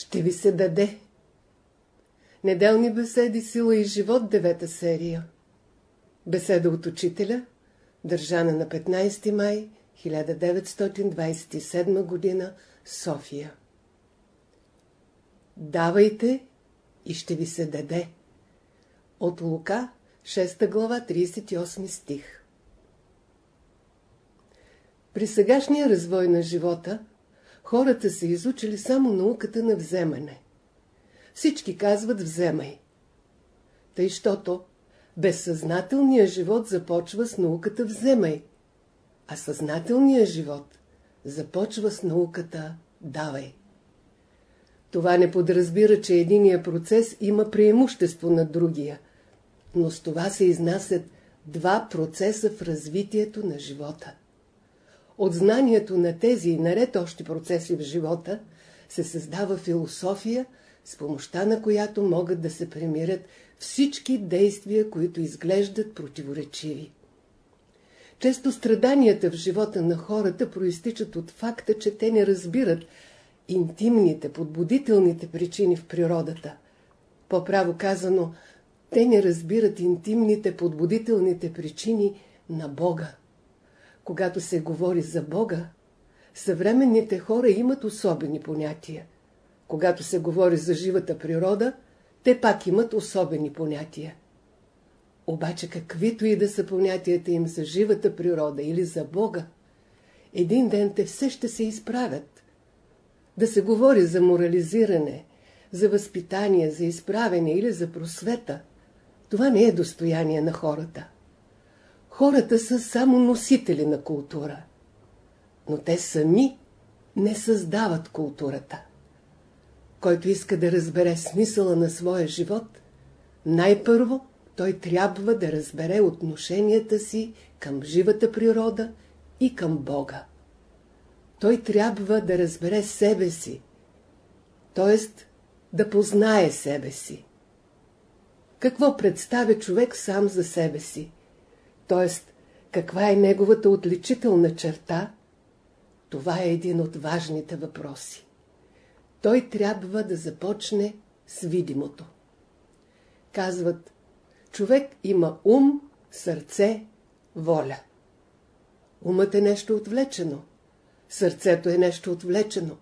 ще ви се даде. Неделни беседи, сила и живот, девета серия. Беседа от учителя, държана на 15 май 1927 година, София. Давайте и ще ви се даде. От Лука, 6 глава, 38 стих. При сегашния развой на живота, хората са изучили само науката на вземане. Всички казват вземай. Тъй, щото безсъзнателният живот започва с науката вземай, а съзнателният живот започва с науката давай. Това не подразбира, че единия процес има преимущество над другия, но с това се изнасят два процеса в развитието на живота. От знанието на тези и наред още процеси в живота се създава философия, с помощта на която могат да се премирят всички действия, които изглеждат противоречиви. Често страданията в живота на хората проистичат от факта, че те не разбират интимните, подбудителните причини в природата. По-право казано, те не разбират интимните, подбудителните причини на Бога. Когато се говори за Бога, съвременните хора имат особени понятия. Когато се говори за живата природа, те пак имат особени понятия. Обаче каквито и да са понятията им за живата природа или за Бога, един ден те все ще се изправят. Да се говори за морализиране, за възпитание, за изправене или за просвета, това не е достояние на хората. Хората са само носители на култура. Но те сами не създават културата. Който иска да разбере смисъла на своя живот, най-първо той трябва да разбере отношенията си към живата природа и към Бога. Той трябва да разбере себе си, т.е. да познае себе си. Какво представя човек сам за себе си? т.е. каква е неговата отличителна черта? Това е един от важните въпроси. Той трябва да започне с видимото. Казват, човек има ум, сърце, воля. Умът е нещо отвлечено, сърцето е нещо отвлечено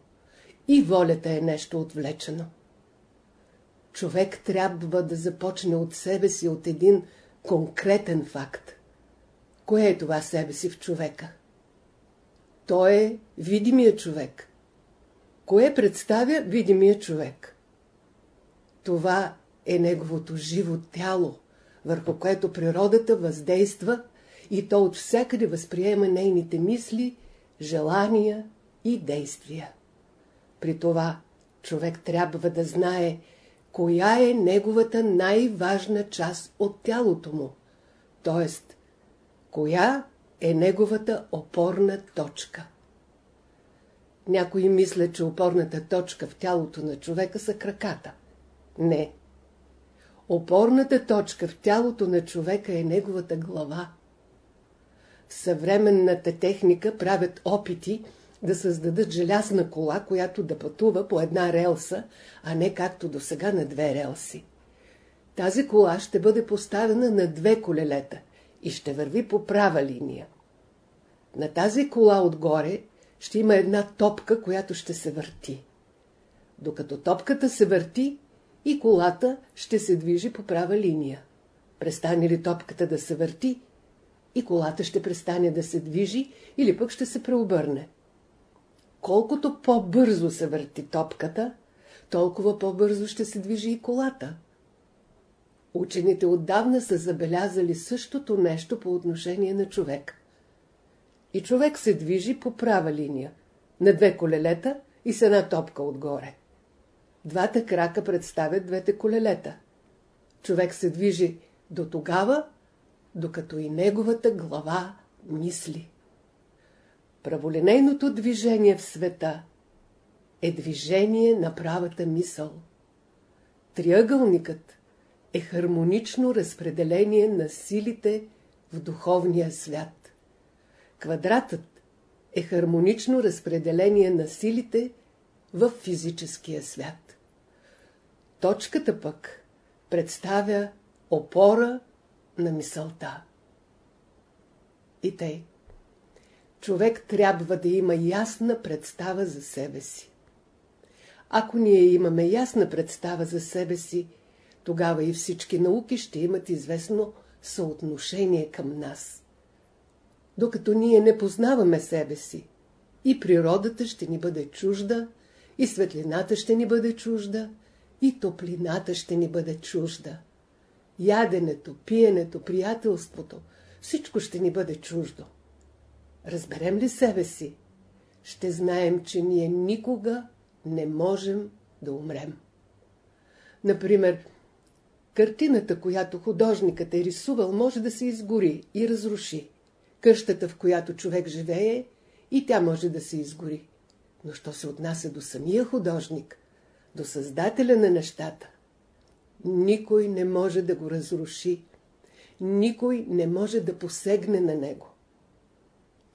и волята е нещо отвлечено. Човек трябва да започне от себе си, от един конкретен факт. Кое е това себе си в човека? Той е видимия човек. Кое представя видимия човек? Това е неговото живо тяло, върху което природата въздейства и то от всякъде възприема нейните мисли, желания и действия. При това човек трябва да знае, коя е неговата най-важна част от тялото му, т.е. коя е неговата опорна точка. Някои мислят, че опорната точка в тялото на човека са краката. Не. Опорната точка в тялото на човека е неговата глава. В съвременната техника правят опити да създадат желязна кола, която да пътува по една релса, а не както до сега на две релси. Тази кола ще бъде поставена на две колелета и ще върви по права линия. На тази кола отгоре ще има една топка, която ще се върти. Докато топката се върти, и колата ще се движи по права линия. Престане ли топката да се върти, и колата ще престане да се движи или пък ще се преобърне. Колкото по-бързо се върти топката, толкова по-бързо ще се движи и колата. Учените отдавна са забелязали същото нещо по отношение на човек. И човек се движи по права линия, на две колелета и с една топка отгоре. Двата крака представят двете колелета. Човек се движи до тогава, докато и неговата глава мисли. Праволинейното движение в света е движение на правата мисъл. Триъгълникът е хармонично разпределение на силите в духовния свят. Квадратът е хармонично разпределение на силите в физическия свят. Точката пък представя опора на мисълта. И тъй. Човек трябва да има ясна представа за себе си. Ако ние имаме ясна представа за себе си, тогава и всички науки ще имат известно съотношение към нас. Докато ние не познаваме себе си, и природата ще ни бъде чужда, и светлината ще ни бъде чужда, и топлината ще ни бъде чужда. Яденето, пиенето, приятелството, всичко ще ни бъде чуждо. Разберем ли себе си, ще знаем, че ние никога не можем да умрем. Например, картината, която художникът е рисувал, може да се изгори и разруши. Къщата, в която човек живее, и тя може да се изгори. Но що се отнася до самия художник, до създателя на нещата, никой не може да го разруши, никой не може да посегне на него.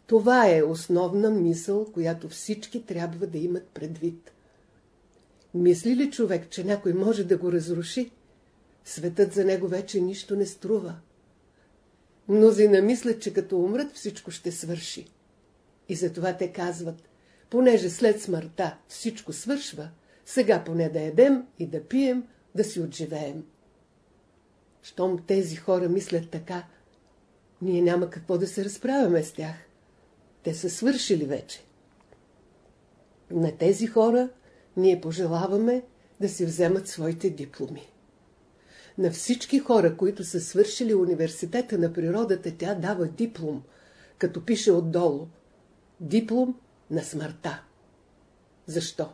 Това е основна мисъл, която всички трябва да имат предвид. Мисли ли човек, че някой може да го разруши? Светът за него вече нищо не струва. Мнозина мислят, че като умрат всичко ще свърши. И затова те казват, понеже след смъртта всичко свършва, сега поне да едем и да пием, да си отживеем. Щом тези хора мислят така, ние няма какво да се разправяме с тях. Те са свършили вече. На тези хора ние пожелаваме да си вземат своите дипломи. На всички хора, които са свършили университета на природата, тя дава диплом, като пише отдолу. Диплом на смъртта. Защо?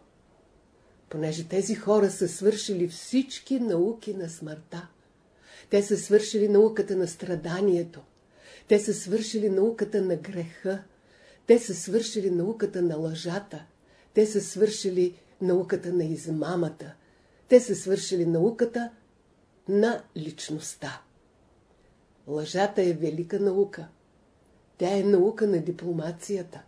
Понеже тези хора са свършили всички науки на смъртта. Те са свършили науката на страданието. Те са свършили науката на греха. Те са свършили науката на лъжата. Те са свършили науката на измамата. Те са свършили науката на личността. Лъжата е велика наука. Тя е наука на дипломацията.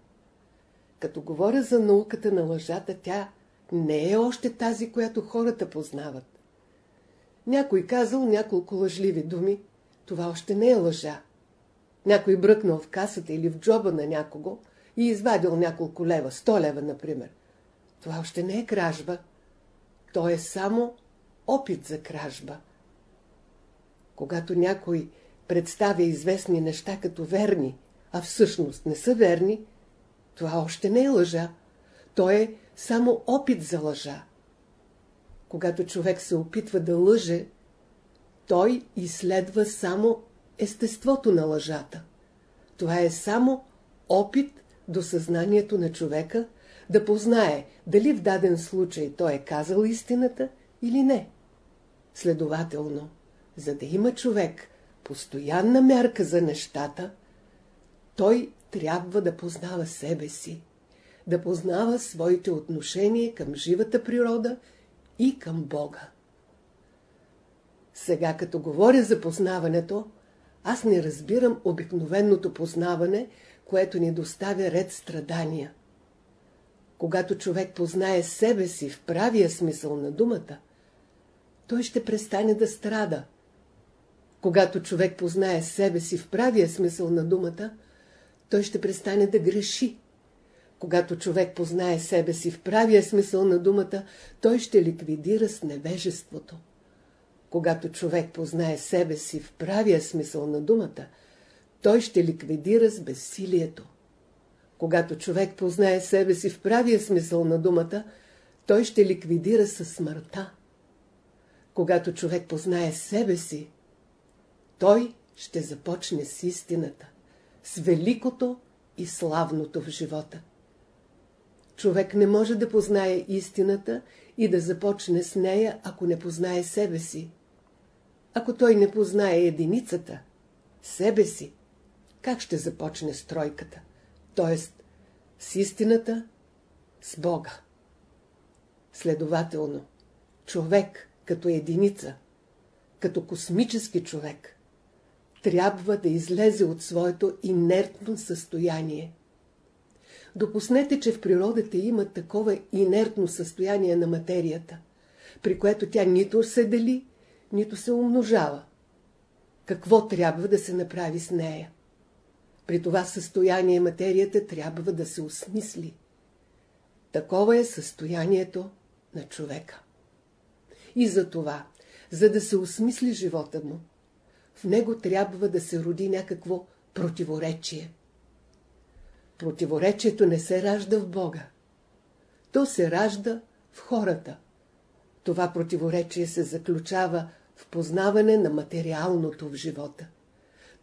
Като говоря за науката на лъжата, тя не е още тази, която хората познават. Някой казал няколко лъжливи думи, това още не е лъжа. Някой бръкнал в касата или в джоба на някого и извадил няколко лева, сто лева, например. Това още не е кражба. То е само опит за кражба. Когато някой представя известни неща като верни, а всъщност не са верни, това още не е лъжа. То е само опит за лъжа. Когато човек се опитва да лъже, той изследва само естеството на лъжата. Това е само опит до съзнанието на човека да познае дали в даден случай той е казал истината или не. Следователно, за да има човек постоянна мярка за нещата, той трябва да познава себе си, да познава своите отношения към живата природа и към Бога. Сега, като говоря за познаването, аз не разбирам обикновеното познаване, което ни доставя ред страдания. Когато човек познае себе си в правия смисъл на думата, той ще престане да страда. Когато човек познае себе си в правия смисъл на думата, той ще престане да греши. Когато човек познае себе си в правия смисъл на думата, той ще ликвидира с невежеството. Когато човек познае себе си в правия смисъл на думата, той ще ликвидира с безсилието. Когато човек познае себе си в правия смисъл на думата, той ще ликвидира със смъртта. Когато човек познае себе си, той ще започне с истината, с великото и славното в живота. Човек не може да познае истината и да започне с нея, ако не познае себе си. Ако той не познае единицата, себе си, как ще започне стройката? т.е. с истината, с Бога. Следователно, човек като единица, като космически човек, трябва да излезе от своето инертно състояние. Допуснете, че в природата има такова инертно състояние на материята, при което тя нито се дели, нито се умножава. Какво трябва да се направи с нея? При това състояние материята трябва да се осмисли. Такова е състоянието на човека. И за това, за да се осмисли живота му, в него трябва да се роди някакво противоречие. Противоречието не се ражда в Бога. То се ражда в хората. Това противоречие се заключава в познаване на материалното в живота.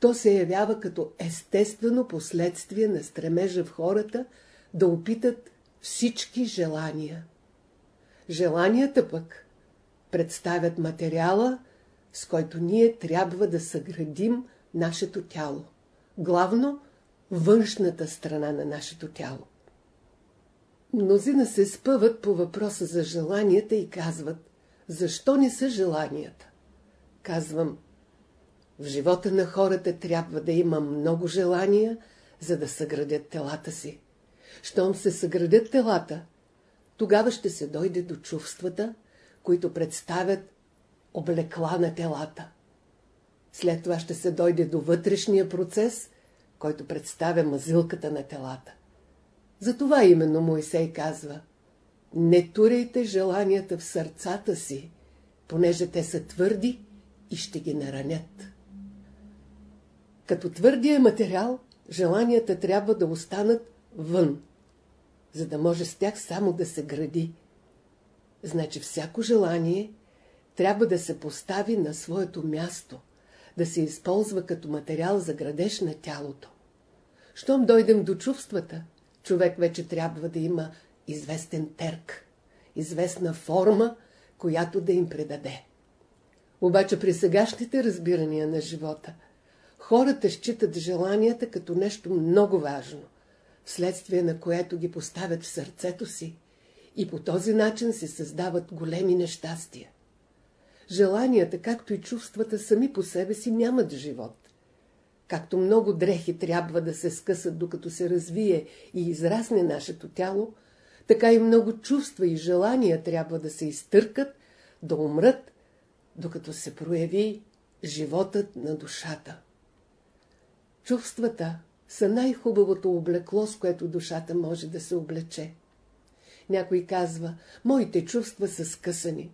То се явява като естествено последствие на стремежа в хората да опитат всички желания. Желанията пък представят материала, с който ние трябва да съградим нашето тяло. Главно външната страна на нашето тяло. Мнозина се спъват по въпроса за желанията и казват, защо не са желанията? Казвам, в живота на хората трябва да има много желания, за да съградят телата си. Щом се съградят телата, тогава ще се дойде до чувствата, които представят облекла на телата. След това ще се дойде до вътрешния процес, който представя мазилката на телата. Затова именно Моисей казва Не турейте желанията в сърцата си, понеже те са твърди и ще ги наранят. Като твърдия материал, желанията трябва да останат вън, за да може с тях само да се гради. Значи всяко желание трябва да се постави на своето място, да се използва като материал за градеж на тялото. Щом дойдем до чувствата, човек вече трябва да има известен терк, известна форма, която да им предаде. Обаче при сегашните разбирания на живота, хората считат желанията като нещо много важно, вследствие на което ги поставят в сърцето си и по този начин се създават големи нещастия. Желанията, както и чувствата сами по себе си нямат живот. Както много дрехи трябва да се скъсат, докато се развие и израсне нашето тяло, така и много чувства и желания трябва да се изтъркат, да умрат, докато се прояви животът на душата. Чувствата са най-хубавото облекло, с което душата може да се облече. Някой казва, моите чувства са скъсани.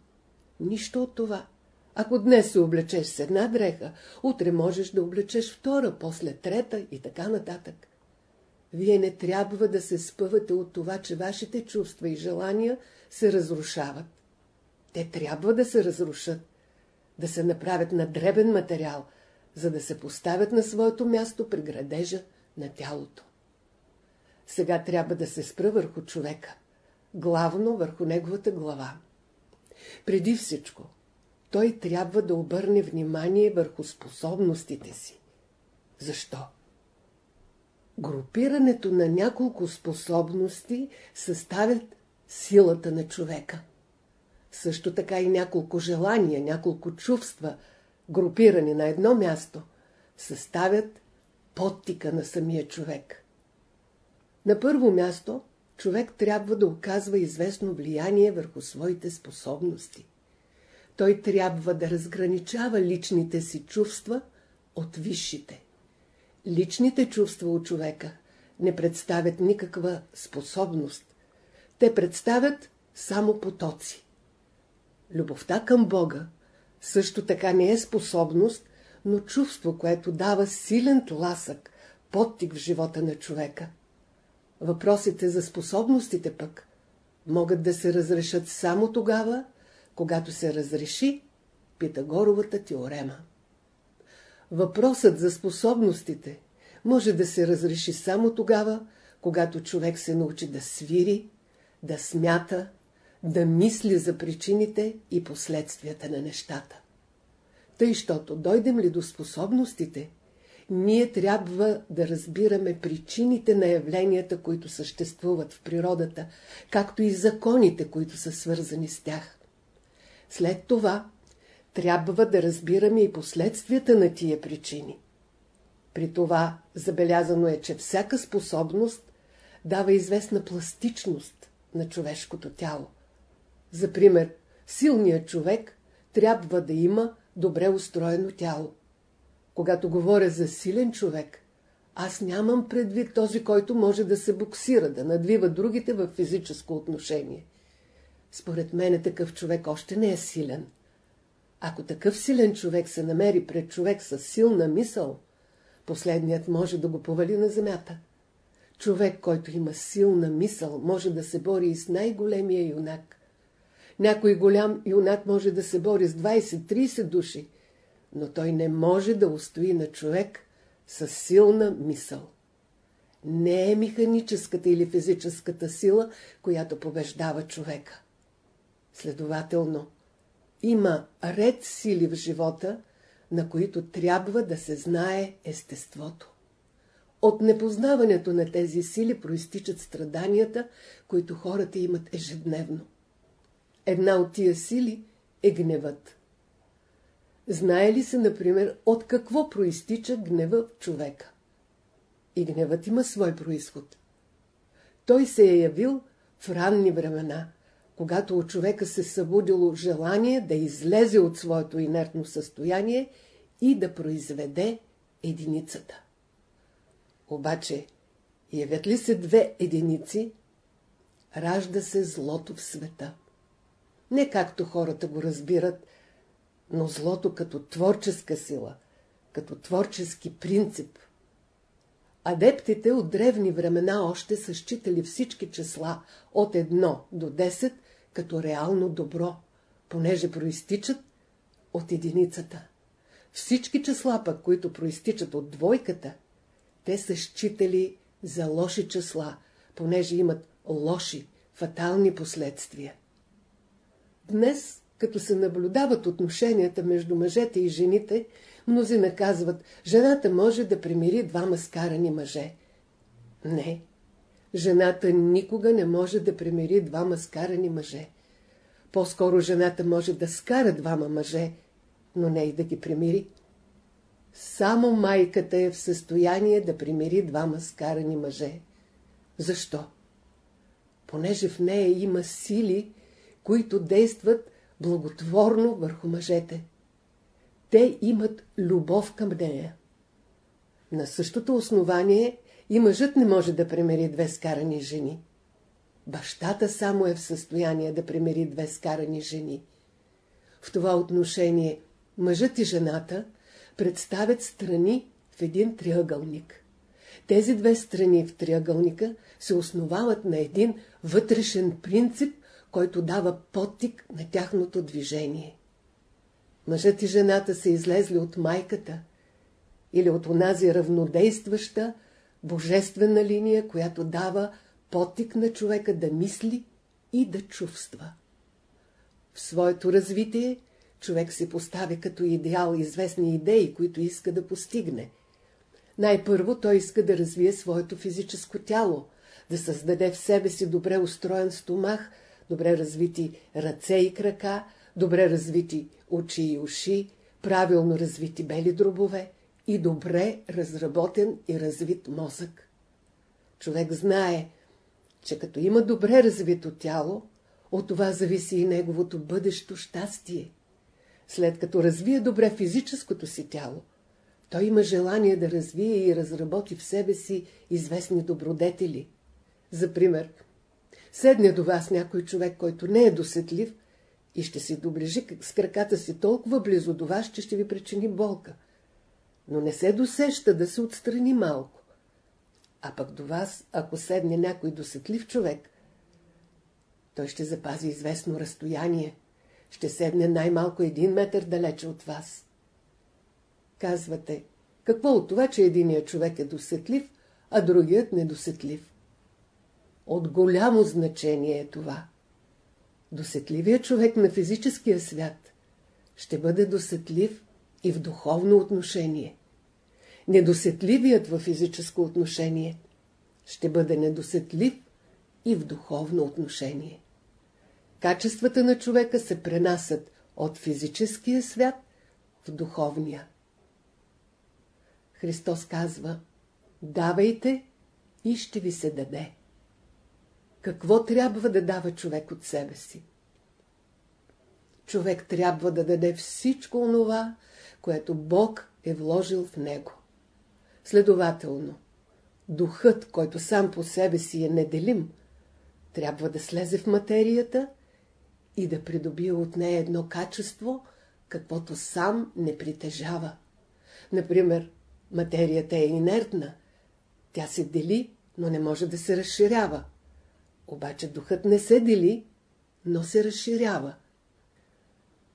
Нищо от това. Ако днес се облечеш с една дреха, утре можеш да облечеш втора, после трета и така нататък. Вие не трябва да се спъвате от това, че вашите чувства и желания се разрушават. Те трябва да се разрушат, да се направят на дребен материал, за да се поставят на своето място при градежа на тялото. Сега трябва да се спра върху човека, главно върху неговата глава. Преди всичко, той трябва да обърне внимание върху способностите си. Защо? Групирането на няколко способности съставят силата на човека. Също така и няколко желания, няколко чувства, групирани на едно място, съставят подтика на самия човек. На първо място, човек трябва да оказва известно влияние върху своите способности той трябва да разграничава личните си чувства от висшите. Личните чувства от човека не представят никаква способност. Те представят само потоци. Любовта към Бога също така не е способност, но чувство, което дава силен тласък, подтик в живота на човека. Въпросите за способностите пък могат да се разрешат само тогава, когато се разреши Питагоровата теорема. Въпросът за способностите може да се разреши само тогава, когато човек се научи да свири, да смята, да мисли за причините и последствията на нещата. Тъй, щото дойдем ли до способностите, ние трябва да разбираме причините на явленията, които съществуват в природата, както и законите, които са свързани с тях. След това трябва да разбираме и последствията на тия причини. При това забелязано е, че всяка способност дава известна пластичност на човешкото тяло. За пример, силният човек трябва да има добре устроено тяло. Когато говоря за силен човек, аз нямам предвид този, който може да се буксира, да надвива другите в физическо отношение. Според мен такъв човек още не е силен. Ако такъв силен човек се намери пред човек с силна мисъл, последният може да го повали на земята. Човек, който има силна мисъл, може да се бори и с най-големия юнак. Някой голям юнак може да се бори с 20-30 души, но той не може да устои на човек с силна мисъл. Не е механическата или физическата сила, която побеждава човека. Следователно, има ред сили в живота, на които трябва да се знае естеството. От непознаването на тези сили проистичат страданията, които хората имат ежедневно. Една от тия сили е гневът. Знае ли се, например, от какво проистича гнева в човека? И гневът има свой происход. Той се е явил в ранни времена, когато от човека се събудило желание да излезе от своето инертно състояние и да произведе единицата. Обаче, явят ли се две единици, ражда се злото в света. Не както хората го разбират, но злото като творческа сила, като творчески принцип. Адептите от древни времена още са считали всички числа от 1 до 10 като реално добро, понеже проистичат от единицата. Всички числа пък, които проистичат от двойката, те са считали за лоши числа, понеже имат лоши, фатални последствия. Днес, като се наблюдават отношенията между мъжете и жените, мнози наказват, жената може да примири двама скарани мъже. Не, жената никога не може да примири двама скарани мъже. По-скоро жената може да скара двама мъже, но не и да ги примири. Само майката е в състояние да примири двама скарани мъже. Защо? Понеже в нея има сили, които действат благотворно върху мъжете. Те имат любов към нея. На същото основание и мъжът не може да премери две скарани жени. Бащата само е в състояние да премери две скарани жени. В това отношение мъжът и жената представят страни в един триъгълник. Тези две страни в триъгълника се основават на един вътрешен принцип, който дава подтик на тяхното движение. Мъжът и жената са излезли от майката или от онази равнодействаща, божествена линия, която дава потик на човека да мисли и да чувства. В своето развитие човек се поставя като идеал известни идеи, които иска да постигне. Най-първо той иска да развие своето физическо тяло, да създаде в себе си добре устроен стомах, добре развити ръце и крака, добре развити очи и уши, правилно развити бели дробове и добре разработен и развит мозък. Човек знае, че като има добре развито тяло, от това зависи и неговото бъдещо щастие. След като развие добре физическото си тяло, той има желание да развие и разработи в себе си известни добродетели. За пример, седне до вас някой човек, който не е досетлив и ще се доближи с краката си толкова близо до вас, че ще ви причини болка. Но не се досеща да се отстрани малко. А пък до вас, ако седне някой досетлив човек, той ще запази известно разстояние, ще седне най-малко един метър далече от вас. Казвате, какво от това, че единият човек е досетлив, а другият недосетлив? От голямо значение е това. Досетливият човек на физическия свят ще бъде досетлив и в духовно отношение недосетливият във физическо отношение ще бъде недосетлив и в духовно отношение. Качествата на човека се пренасят от физическия свят в духовния. Христос казва, давайте и ще ви се даде. Какво трябва да дава човек от себе си. Човек трябва да даде всичко онова, което Бог е вложил в него. Следователно, духът, който сам по себе си е неделим, трябва да слезе в материята и да придобие от нея едно качество, каквото сам не притежава. Например, материята е инертна. Тя се дели, но не може да се разширява. Обаче духът не се дели, но се разширява.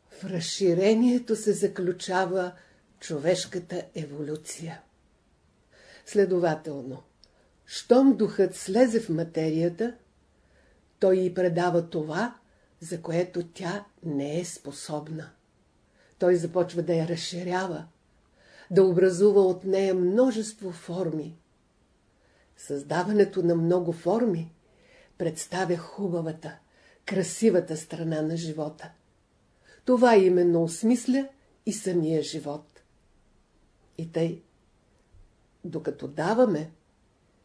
В разширението се заключава човешката еволюция. Следователно, щом духът слезе в материята, той й предава това, за което тя не е способна. Той започва да я разширява, да образува от нея множество форми. Създаването на много форми представя хубавата, красивата страна на живота. Това именно осмисля и самия живот. И тъй, докато даваме,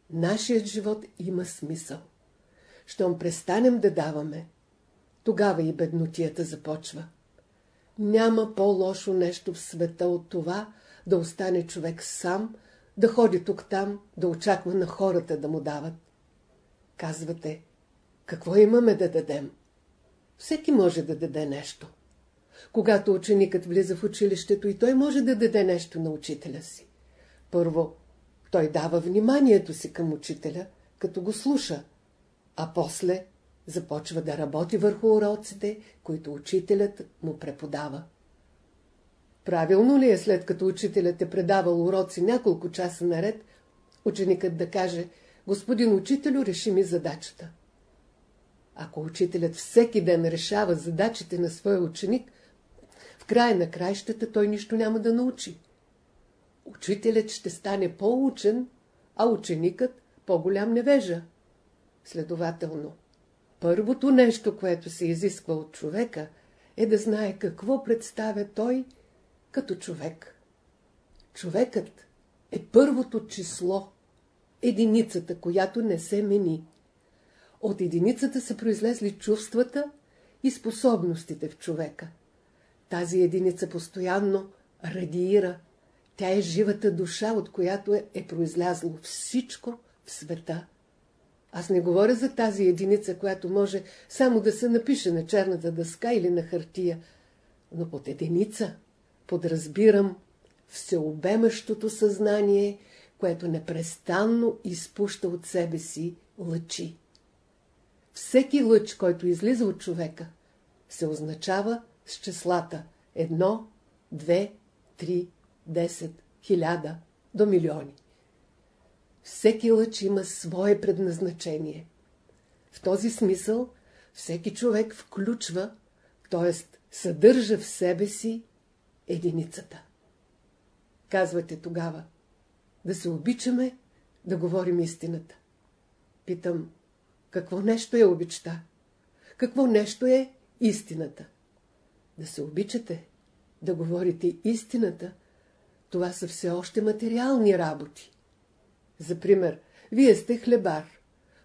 нашият живот има смисъл. Щом престанем да даваме, тогава и беднотията започва. Няма по-лошо нещо в света от това да остане човек сам, да ходи тук-там, да очаква на хората да му дават. Казвате, какво имаме да дадем? Всеки може да даде нещо. Когато ученикът влиза в училището и той може да даде нещо на учителя си. Първо, той дава вниманието си към учителя, като го слуша, а после започва да работи върху уроците, които учителят му преподава. Правилно ли е след като учителят е предавал уроци няколко часа наред, ученикът да каже, господин учителю, реши ми задачата. Ако учителят всеки ден решава задачите на своя ученик, в края на краищата той нищо няма да научи. Учителят ще стане по-учен, а ученикът по-голям невежа. Следователно, първото нещо, което се изисква от човека, е да знае какво представя той като човек. Човекът е първото число, единицата, която не се мени. От единицата са произлезли чувствата и способностите в човека. Тази единица постоянно радиира. Тя е живата душа, от която е, е произлязло всичко в света. Аз не говоря за тази единица, която може само да се напише на черната дъска или на хартия, но под единица подразбирам всеобемащото съзнание, което непрестанно изпуща от себе си лъчи. Всеки лъч, който излиза от човека, се означава с числата едно, две, три, десет, хиляда до милиони. Всеки лъч има свое предназначение. В този смисъл всеки човек включва, т.е. съдържа в себе си единицата. Казвате тогава, да се обичаме, да говорим истината. Питам, какво нещо е обичта? Какво нещо е истината? Да се обичате, да говорите истината, това са все още материални работи. За пример, вие сте хлебар.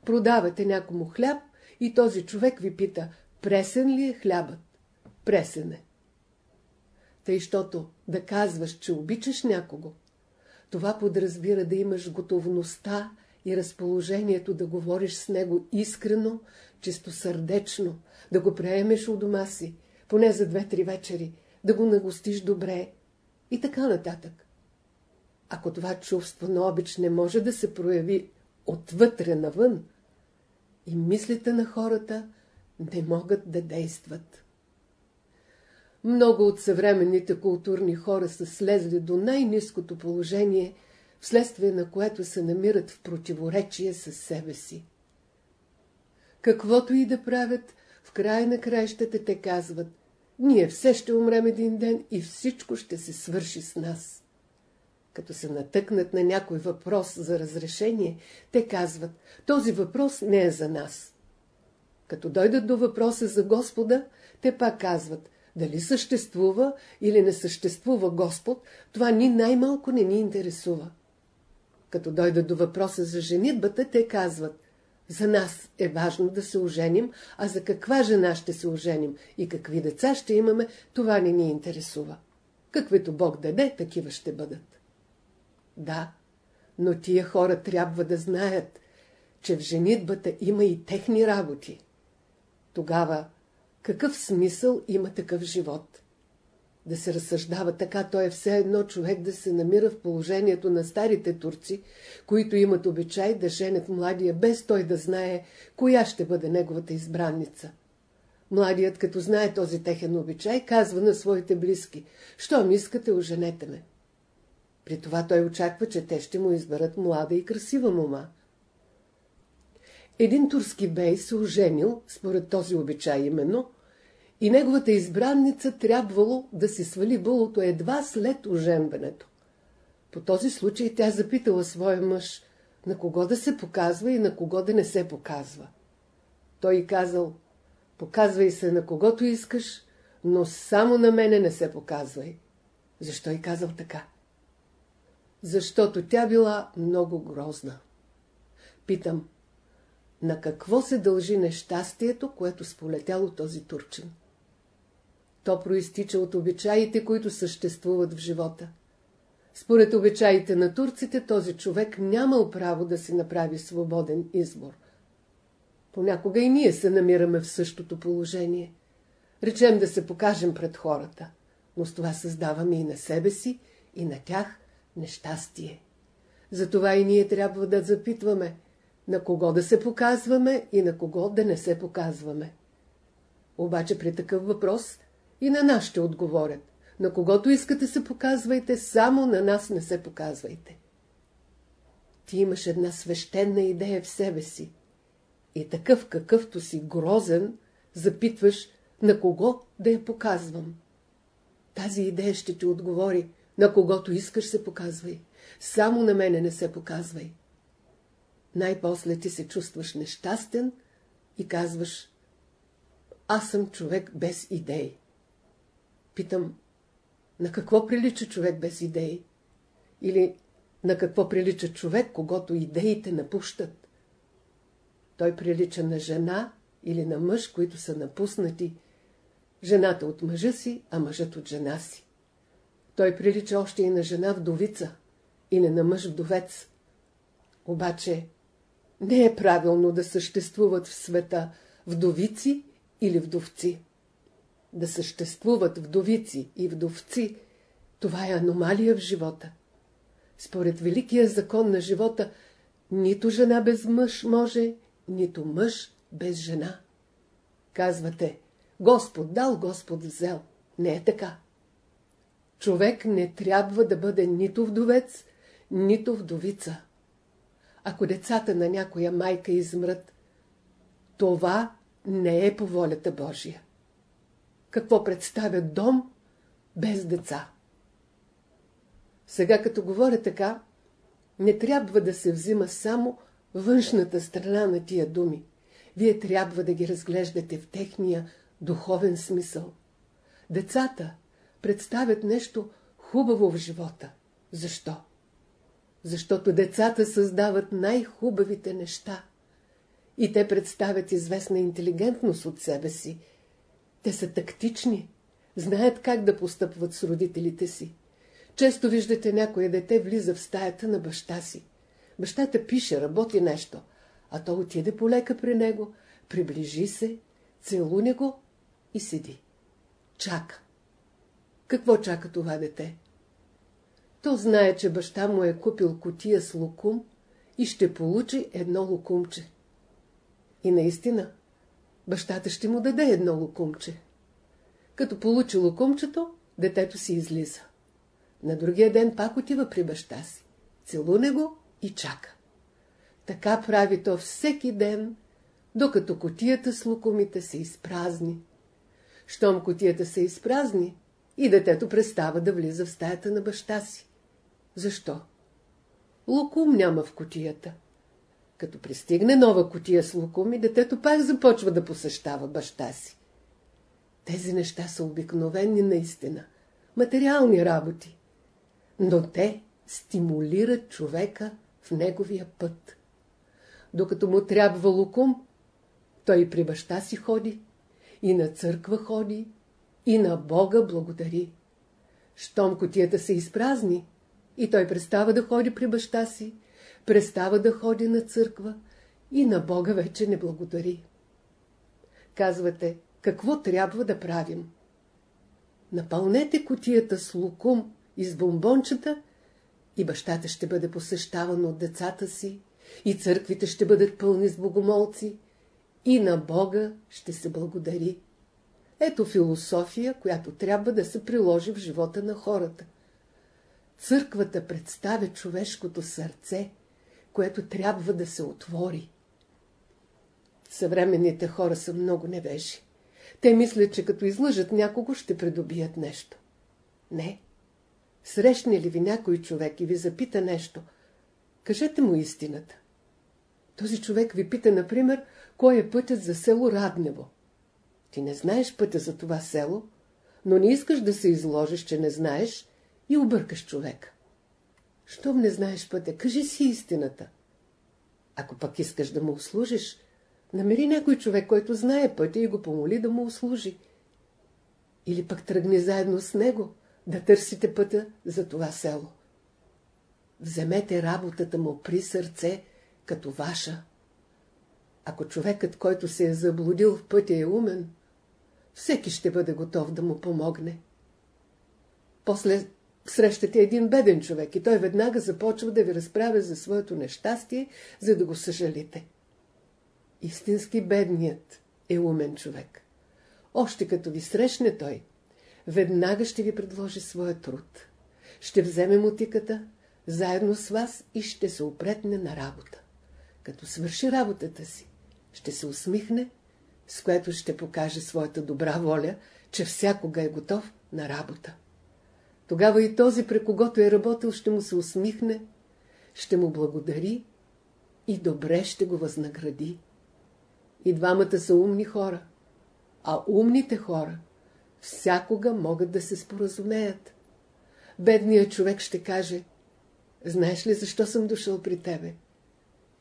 Продавате някому хляб и този човек ви пита, пресен ли е хлябът? Пресен е. Тъй, щото да казваш, че обичаш някого, това подразбира да имаш готовността и разположението да говориш с него искрено, чистосърдечно, да го приемеш у дома си, поне за две-три вечери, да го нагостиш добре и така нататък. Ако това чувство на обич не може да се прояви отвътре навън, и мислите на хората не могат да действат. Много от съвременните културни хора са слезли до най-низкото положение, вследствие на което се намират в противоречие с себе си. Каквото и да правят, в край на краищата те казват, ние все ще умрем един ден и всичко ще се свърши с нас. Като се натъкнат на някой въпрос за разрешение, те казват, този въпрос не е за нас. Като дойдат до въпроса за Господа, те пак казват, дали съществува или не съществува Господ, това ни най-малко не ни интересува. Като дойдат до въпроса за женитбата, те казват, За нас е важно да се оженим, а за каква жена ще се оженим и какви деца ще имаме, това не ни интересува. Каквито Бог даде, такива ще бъдат. Да, но тия хора трябва да знаят, че в женитбата има и техни работи. Тогава какъв смисъл има такъв живот? Да се разсъждава така, то е все едно човек да се намира в положението на старите турци, които имат обичай да женят младия, без той да знае, коя ще бъде неговата избранница. Младият, като знае този техен обичай, казва на своите близки, що ми искате, оженете ме. При това той очаква, че те ще му изберат млада и красива мома. Един турски бей се оженил, според този обичай именно, и неговата избранница трябвало да си свали булото едва след оженването. По този случай тя запитала своя мъж, на кого да се показва и на кого да не се показва. Той казал, показвай се на когото искаш, но само на мене не се показвай. Защо й казал така? Защото тя била много грозна. Питам, на какво се дължи нещастието, което сполетяло този турчин? То проистича от обичаите, които съществуват в живота. Според обичаите на турците, този човек нямал право да си направи свободен избор. Понякога и ние се намираме в същото положение. Речем да се покажем пред хората, но с това създаваме и на себе си, и на тях нещастие. Затова и ние трябва да запитваме, на кого да се показваме и на кого да не се показваме. Обаче при такъв въпрос и на нас ще отговорят. На когото искате се показвайте, само на нас не се показвайте. Ти имаш една свещена идея в себе си. И такъв какъвто си грозен, запитваш на кого да я показвам. Тази идея ще ти отговори, на когото искаш се показвай. Само на мене не се показвай. Най-после ти се чувстваш нещастен и казваш Аз съм човек без идеи. Питам, на какво прилича човек без идеи? Или на какво прилича човек, когато идеите напущат? Той прилича на жена или на мъж, които са напуснати. Жената от мъжа си, а мъжът от жена си. Той прилича още и на жена вдовица, и не на мъж вдовец. Обаче не е правилно да съществуват в света вдовици или вдовци да съществуват вдовици и вдовци, това е аномалия в живота. Според великия закон на живота, нито жена без мъж може, нито мъж без жена. Казвате, Господ дал, Господ взел. Не е така. Човек не трябва да бъде нито вдовец, нито вдовица. Ако децата на някоя майка измрат, това не е по волята Божия какво представя дом без деца. Сега като говоря така, не трябва да се взима само външната страна на тия думи. Вие трябва да ги разглеждате в техния духовен смисъл. Децата представят нещо хубаво в живота. Защо? Защото децата създават най-хубавите неща. И те представят известна интелигентност от себе си те са тактични, знаят как да постъпват с родителите си. Често виждате някое дете влиза в стаята на баща си. Бащата пише, работи нещо, а то отиде полека при него, приближи се, целуне го и седи. Чака. Какво чака това дете? То знае, че баща му е купил котия с лукум и ще получи едно лукумче. И наистина, бащата ще му даде едно лукумче. Като получи лукумчето, детето си излиза. На другия ден пак отива при баща си. Целуне го и чака. Така прави то всеки ден, докато котията с лукумите се изпразни. Щом котията се изпразни, и детето престава да влиза в стаята на баща си. Защо? Лукум няма в котията. Като пристигне нова котия с лукуми, детето пак започва да посещава баща си. Тези неща са обикновени наистина, материални работи, но те стимулират човека в неговия път. докато му трябва лукум, той и при баща си ходи, и на църква ходи, и на Бога благодари. Щом котията се изпразни, и той престава да ходи при баща си, престава да ходи на църква и на Бога вече не благодари. Казвате, какво трябва да правим? Напълнете котията с лукум и с бомбончета и бащата ще бъде посещаван от децата си, и църквите ще бъдат пълни с богомолци, и на Бога ще се благодари. Ето философия, която трябва да се приложи в живота на хората. Църквата представя човешкото сърце, което трябва да се отвори. Съвременните хора са много невежи. Те мислят, че като излъжат някого, ще придобият нещо. Не. Срещне ли ви някой човек и ви запита нещо, кажете му истината. Този човек ви пита, например, кой е пътят за село Раднево. Ти не знаеш пътя за това село, но не искаш да се изложиш, че не знаеш и объркаш човека. Щом не знаеш пътя, кажи си истината. Ако пък искаш да му услужиш, намери някой човек, който знае пътя и го помоли да му услужи. Или пък тръгни заедно с него да търсите пътя за това село. Вземете работата му при сърце, като ваша. Ако човекът, който се е заблудил в пътя е умен, всеки ще бъде готов да му помогне. После срещате един беден човек и той веднага започва да ви разправя за своето нещастие, за да го съжалите. Истински бедният е умен човек. Още като ви срещне той, веднага ще ви предложи своя труд. Ще вземе мутиката заедно с вас и ще се опретне на работа. Като свърши работата си, ще се усмихне, с което ще покаже своята добра воля, че всякога е готов на работа. Тогава и този, при когото е работил, ще му се усмихне, ще му благодари и добре ще го възнагради. И двамата са умни хора, а умните хора всякога могат да се споразумеят. Бедният човек ще каже, знаеш ли защо съм дошъл при тебе?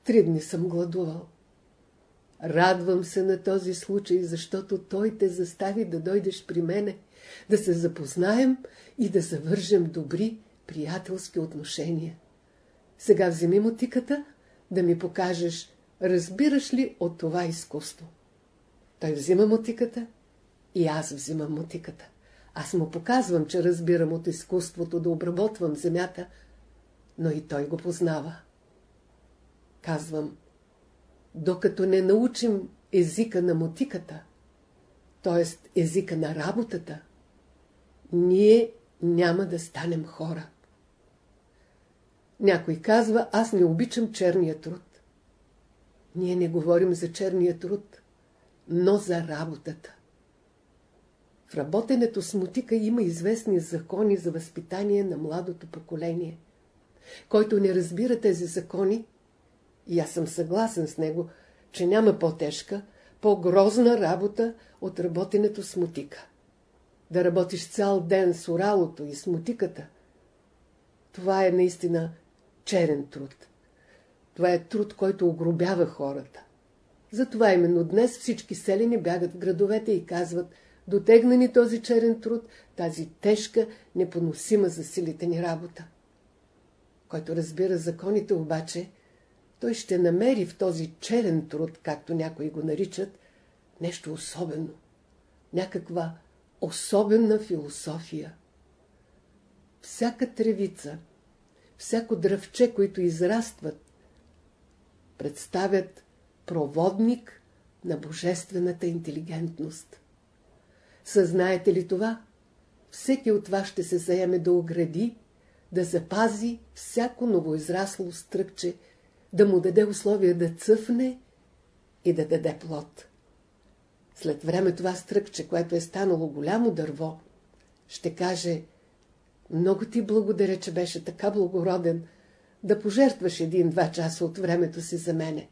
Три дни съм гладувал. Радвам се на този случай, защото той те застави да дойдеш при мене, да се запознаем и да завържем добри приятелски отношения. Сега вземи мотиката да ми покажеш, разбираш ли от това изкуство. Той взима мотиката и аз взимам мотиката. Аз му показвам, че разбирам от изкуството да обработвам земята, но и той го познава. Казвам, докато не научим езика на мотиката, т.е. езика на работата, ние няма да станем хора. Някой казва, аз не обичам черния труд. Ние не говорим за черния труд, но за работата. В работенето с мотика има известни закони за възпитание на младото поколение. Който не разбира тези закони, и аз съм съгласен с него, че няма по-тежка, по-грозна работа от работенето с мутика. Да работиш цял ден с оралото и с мутиката, това е наистина черен труд. Това е труд, който огробява хората. Затова именно днес всички селени бягат в градовете и казват дотегна ни този черен труд, тази тежка, непоносима за силите ни работа. Който разбира законите обаче, той ще намери в този черен труд, както някои го наричат, нещо особено, някаква особена философия. Всяка тревица, всяко дръвче, които израстват, представят проводник на божествената интелигентност. Съзнаете ли това? Всеки от вас ще се заеме да огради, да запази всяко новоизрасло стръкче да му даде условия да цъфне и да даде плод. След време това стръкче, което е станало голямо дърво, ще каже много ти благодаря, че беше така благороден, да пожертваш един-два часа от времето си за мене.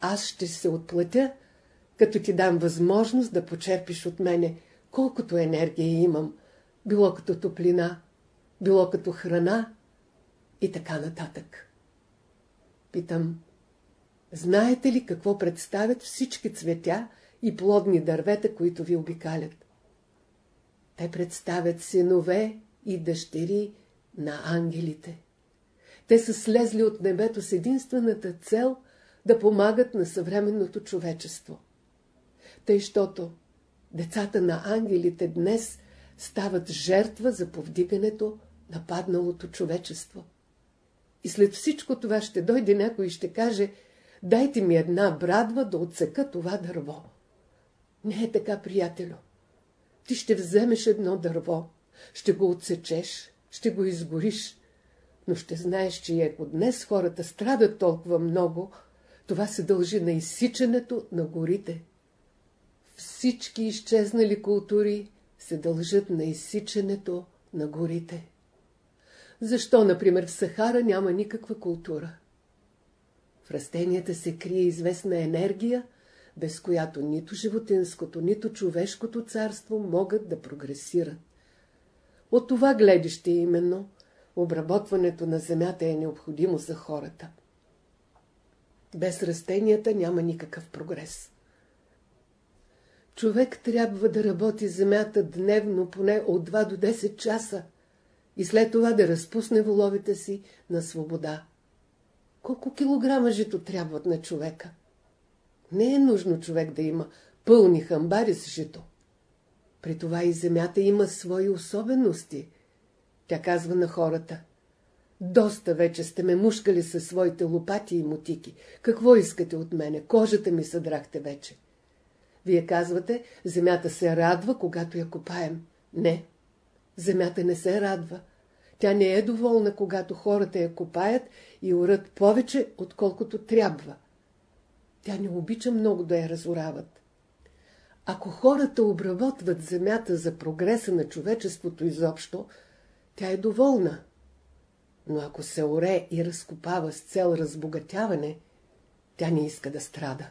Аз ще се отплатя, като ти дам възможност да почерпиш от мене, колкото енергия имам, било като топлина, било като храна и така нататък. Питам, Знаете ли какво представят всички цветя и плодни дървета, които ви обикалят? Те представят синове и дъщери на ангелите. Те са слезли от небето с единствената цел да помагат на съвременното човечество. Тъй, щото децата на ангелите днес стават жертва за повдигането на падналото човечество. И след всичко това ще дойде някой и ще каже, дайте ми една брадва да отсека това дърво. Не е така, приятелю. Ти ще вземеш едно дърво, ще го отсечеш, ще го изгориш, но ще знаеш, че ако днес хората страдат толкова много, това се дължи на изсичането на горите. Всички изчезнали култури се дължат на изсичането на горите. Защо, например, в Сахара няма никаква култура? В растенията се крие известна енергия, без която нито животинското, нито човешкото царство могат да прогресират. От това гледище именно обработването на земята е необходимо за хората. Без растенията няма никакъв прогрес. Човек трябва да работи земята дневно поне от 2 до 10 часа и след това да разпусне воловите си на свобода. Колко килограма жито трябват на човека? Не е нужно човек да има пълни хамбари с жито. При това и земята има свои особености. Тя казва на хората. Доста вече сте ме мушкали със своите лопати и мотики. Какво искате от мене? Кожата ми съдрахте вече. Вие казвате, земята се радва, когато я копаем. Не, земята не се радва. Тя не е доволна, когато хората я копаят и урат повече, отколкото трябва. Тя не обича много да я разорават. Ако хората обработват земята за прогреса на човечеството изобщо, тя е доволна. Но ако се оре и разкопава с цел разбогатяване, тя не иска да страда.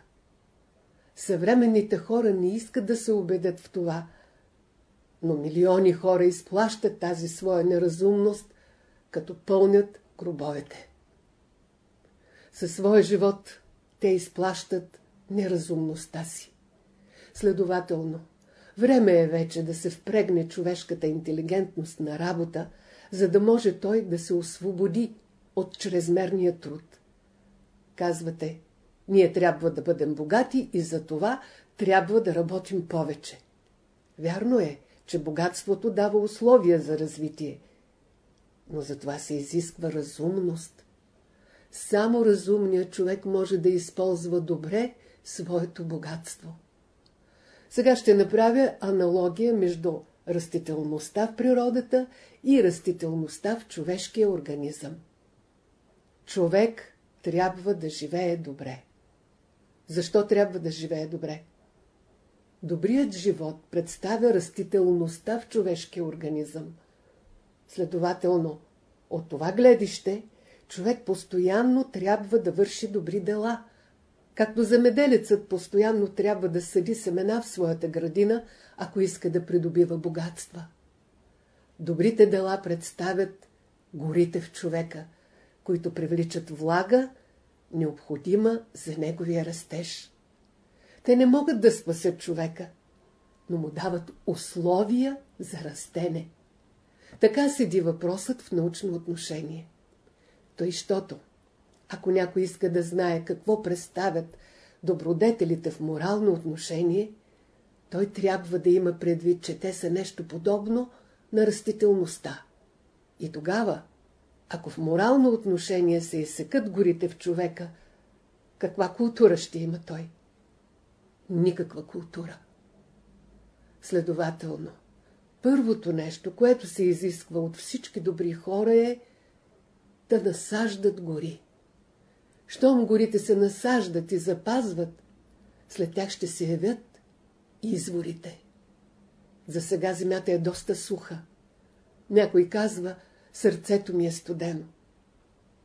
Съвременните хора не искат да се убедят в това, но милиони хора изплащат тази своя неразумност, като пълнят гробовете. Със своя живот те изплащат неразумността си. Следователно, време е вече да се впрегне човешката интелигентност на работа, за да може той да се освободи от чрезмерния труд. Казвате, ние трябва да бъдем богати и за това трябва да работим повече. Вярно е, че богатството дава условия за развитие, но за това се изисква разумност. Само разумният човек може да използва добре своето богатство. Сега ще направя аналогия между растителността в природата и растителността в човешкия организъм. Човек трябва да живее добре. Защо трябва да живее добре? Добрият живот представя растителността в човешкия организъм. Следователно, от това гледище, човек постоянно трябва да върши добри дела, както земеделецът постоянно трябва да съди семена в своята градина, ако иска да придобива богатства. Добрите дела представят горите в човека, които привличат влага, необходима за неговия растеж. Те не могат да спасят човека, но му дават условия за растене. Така седи въпросът в научно отношение. Той, щото, ако някой иска да знае какво представят добродетелите в морално отношение, той трябва да има предвид, че те са нещо подобно на растителността. И тогава, ако в морално отношение се изсекат горите в човека, каква култура ще има той? Никаква култура. Следователно, първото нещо, което се изисква от всички добри хора е да насаждат гори. Щом горите се насаждат и запазват, след тях ще се явят изворите. За сега земята е доста суха. Някой казва, сърцето ми е студено.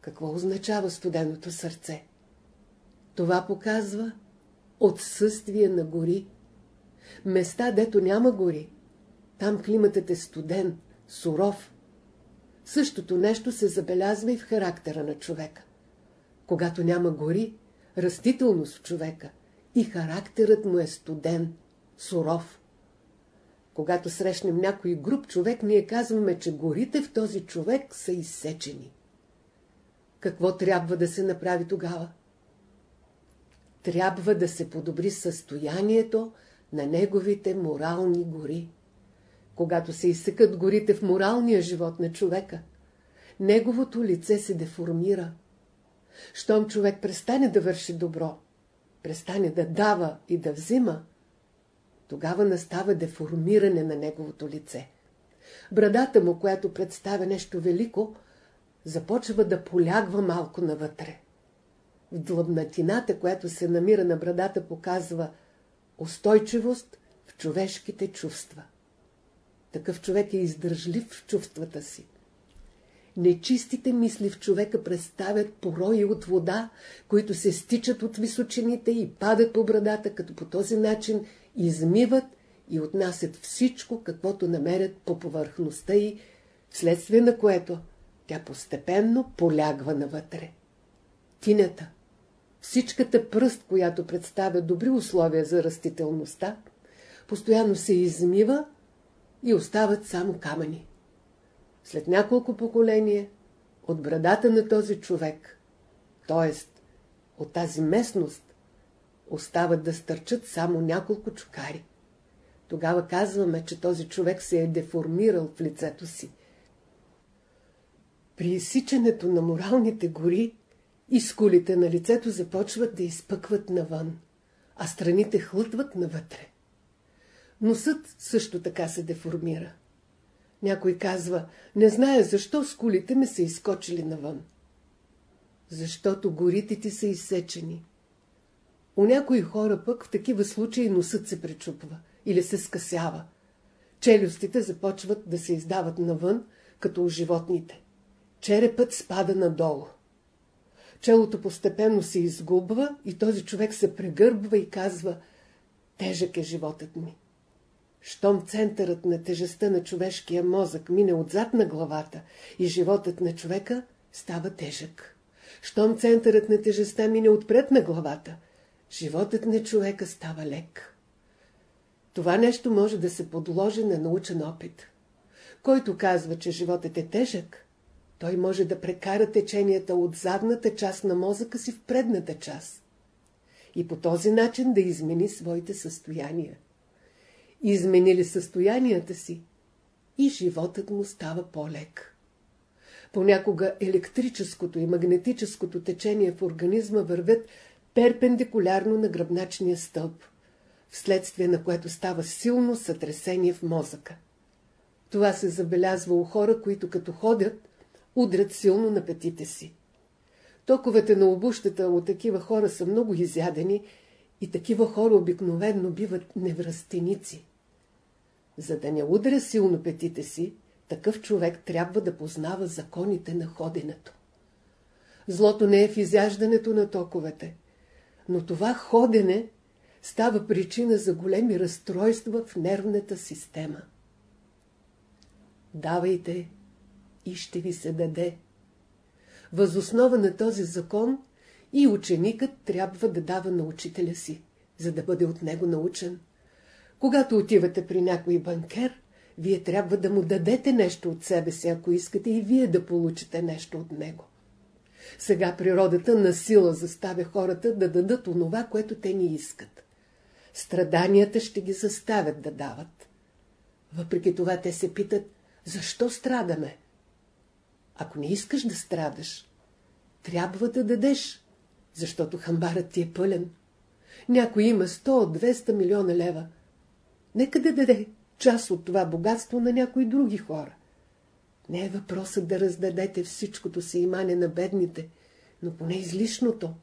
Какво означава студеното сърце? Това показва отсъствие на гори. Места, дето няма гори, там климатът е студен, суров. Същото нещо се забелязва и в характера на човека. Когато няма гори, растителност в човека и характерът му е студен, суров. Когато срещнем някой груп човек, ние казваме, че горите в този човек са изсечени. Какво трябва да се направи тогава? Трябва да се подобри състоянието на неговите морални гори. Когато се изсекат горите в моралния живот на човека, неговото лице се деформира. Щом човек престане да върши добро, престане да дава и да взима, тогава настава деформиране на неговото лице. Брадата му, която представя нещо велико, започва да полягва малко навътре. В длъбнатината, която се намира на брадата, показва устойчивост в човешките чувства. Такъв човек е издържлив в чувствата си. Нечистите мисли в човека представят порои от вода, които се стичат от височините и падат по брадата, като по този начин измиват и отнасят всичко, каквото намерят по повърхността й, вследствие на което тя постепенно полягва навътре. Тинята, всичката пръст, която представя добри условия за растителността, постоянно се измива и остават само камъни. След няколко поколения от брадата на този човек, т.е. от тази местност, остават да стърчат само няколко чукари. Тогава казваме, че този човек се е деформирал в лицето си. При изсичането на моралните гори, изкулите на лицето започват да изпъкват навън, а страните хлътват навътре. Носът също така се деформира. Някой казва, не зная защо скулите ми са изкочили навън. Защото горите ти са изсечени. У някои хора пък в такива случаи носът се пречупва или се скъсява. Челюстите започват да се издават навън, като у животните. Черепът спада надолу. Челото постепенно се изгубва и този човек се прегърбва и казва Тежък е животът ми. Щом центърът на тежестта на човешкия мозък мине отзад на главата и животът на човека става тежък. Щом центърът на тежестта мине отпред на главата, животът на човека става лек. Това нещо може да се подложи на научен опит. Който казва, че животът е тежък, той може да прекара теченията от задната част на мозъка си в предната част и по този начин да измени своите състояния изменили състоянията си и животът му става по-лек. Понякога електрическото и магнетическото течение в организма вървят перпендикулярно на гръбначния стълб, вследствие на което става силно сътресение в мозъка. Това се забелязва у хора, които като ходят, удрят силно на петите си. Токовете на обущата от такива хора са много изядени и такива хора обикновенно биват неврастеници. За да не удря силно петите си, такъв човек трябва да познава законите на ходенето. Злото не е в изяждането на токовете, но това ходене става причина за големи разстройства в нервната система. Давайте и ще ви се даде. Възоснова на този закон и ученикът трябва да дава на учителя си, за да бъде от него научен. Когато отивате при някой банкер, вие трябва да му дадете нещо от себе си, ако искате и вие да получите нещо от него. Сега природата на сила заставя хората да дадат онова, което те ни искат. Страданията ще ги заставят да дават. Въпреки това те се питат, защо страдаме? Ако не искаш да страдаш, трябва да дадеш, защото хамбарът ти е пълен. Някой има 100-200 милиона лева – Нека да даде част от това богатство на някои други хора. Не е въпросът да раздадете всичкото си имане на бедните, но поне излишното.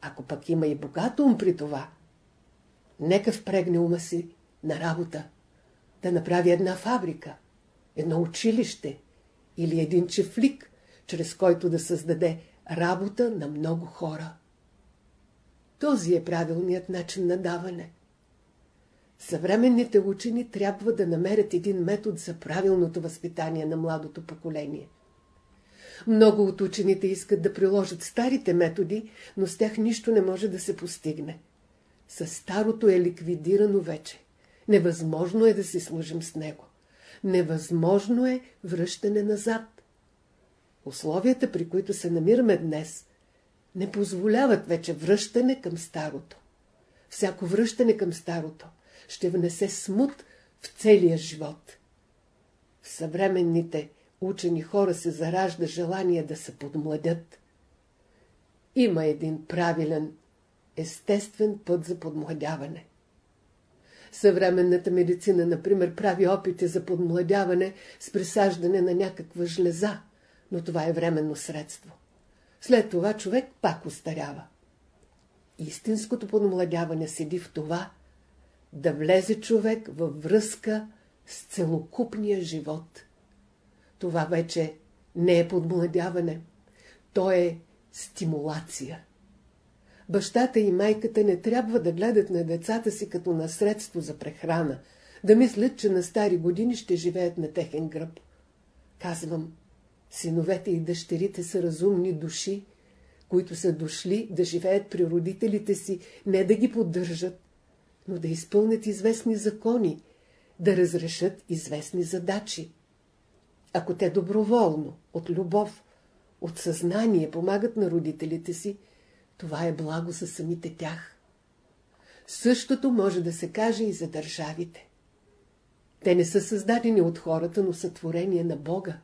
Ако пък има и богато ум при това, нека впрегне ума си на работа, да направи една фабрика, едно училище или един чефлик, чрез който да създаде работа на много хора. Този е правилният начин на даване. Съвременните учени трябва да намерят един метод за правилното възпитание на младото поколение. Много от учените искат да приложат старите методи, но с тях нищо не може да се постигне. С старото е ликвидирано вече. Невъзможно е да си служим с него. Невъзможно е връщане назад. Условията, при които се намираме днес, не позволяват вече връщане към старото. Всяко връщане към старото ще внесе смут в целия живот. В съвременните учени хора се заражда желание да се подмладят. Има един правилен, естествен път за подмладяване. Съвременната медицина, например, прави опити за подмладяване с присаждане на някаква жлеза, но това е временно средство. След това човек пак устарява. Истинското подмладяване седи в това, да влезе човек във връзка с целокупния живот. Това вече не е подмладяване, то е стимулация. Бащата и майката не трябва да гледат на децата си като на средство за прехрана, да мислят, че на стари години ще живеят на техен гръб. Казвам, синовете и дъщерите са разумни души, които са дошли да живеят при родителите си, не да ги поддържат, но да изпълнят известни закони, да разрешат известни задачи. Ако те доброволно, от любов, от съзнание помагат на родителите си, това е благо за самите тях. Същото може да се каже и за държавите. Те не са създадени от хората, но са творение на Бога.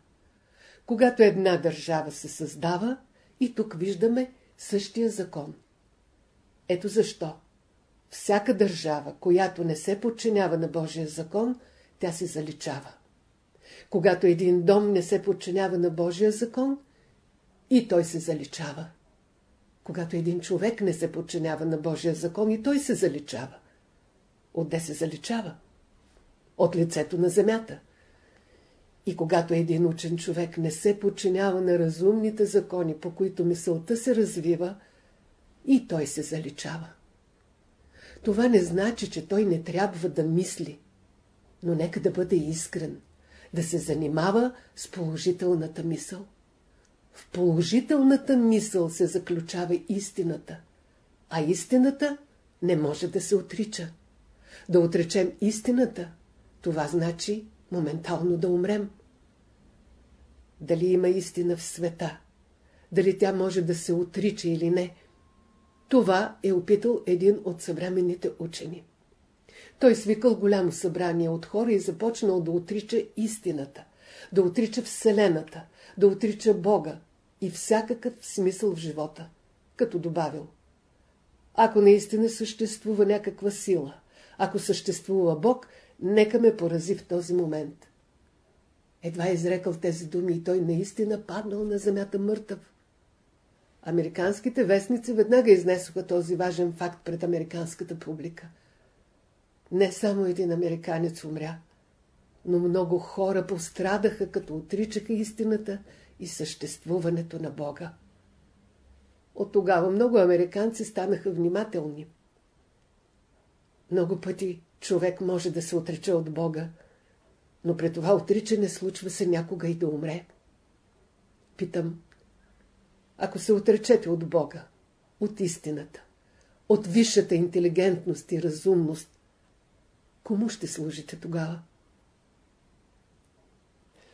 Когато една държава се създава, и тук виждаме същия закон. Ето защо. Всяка държава, която не се подчинява на Божия закон, тя се заличава. Когато един дом не се подчинява на Божия закон, и той се заличава. Когато един човек не се подчинява на Божия закон, и той се заличава. Отде се заличава? От лицето на земята. И когато един учен човек не се подчинява на разумните закони, по които мисълта се развива, и той се заличава. Това не значи, че той не трябва да мисли, но нека да бъде искрен, да се занимава с положителната мисъл. В положителната мисъл се заключава истината, а истината не може да се отрича. Да отречем истината, това значи моментално да умрем. Дали има истина в света, дали тя може да се отрича или не, това е опитал един от съвременните учени. Той свикал голямо събрание от хора и започнал да отрича истината, да отрича Вселената, да отрича Бога и всякакъв смисъл в живота, като добавил. Ако наистина съществува някаква сила, ако съществува Бог, нека ме порази в този момент. Едва изрекал тези думи и той наистина паднал на земята мъртъв. Американските вестници веднага изнесоха този важен факт пред американската публика. Не само един американец умря, но много хора пострадаха, като отричаха истината и съществуването на Бога. От тогава много американци станаха внимателни. Много пъти човек може да се отрече от Бога, но при това отричане случва се някога и да умре. Питам, ако се отречете от Бога, от истината, от висшата интелигентност и разумност, кому ще служите тогава?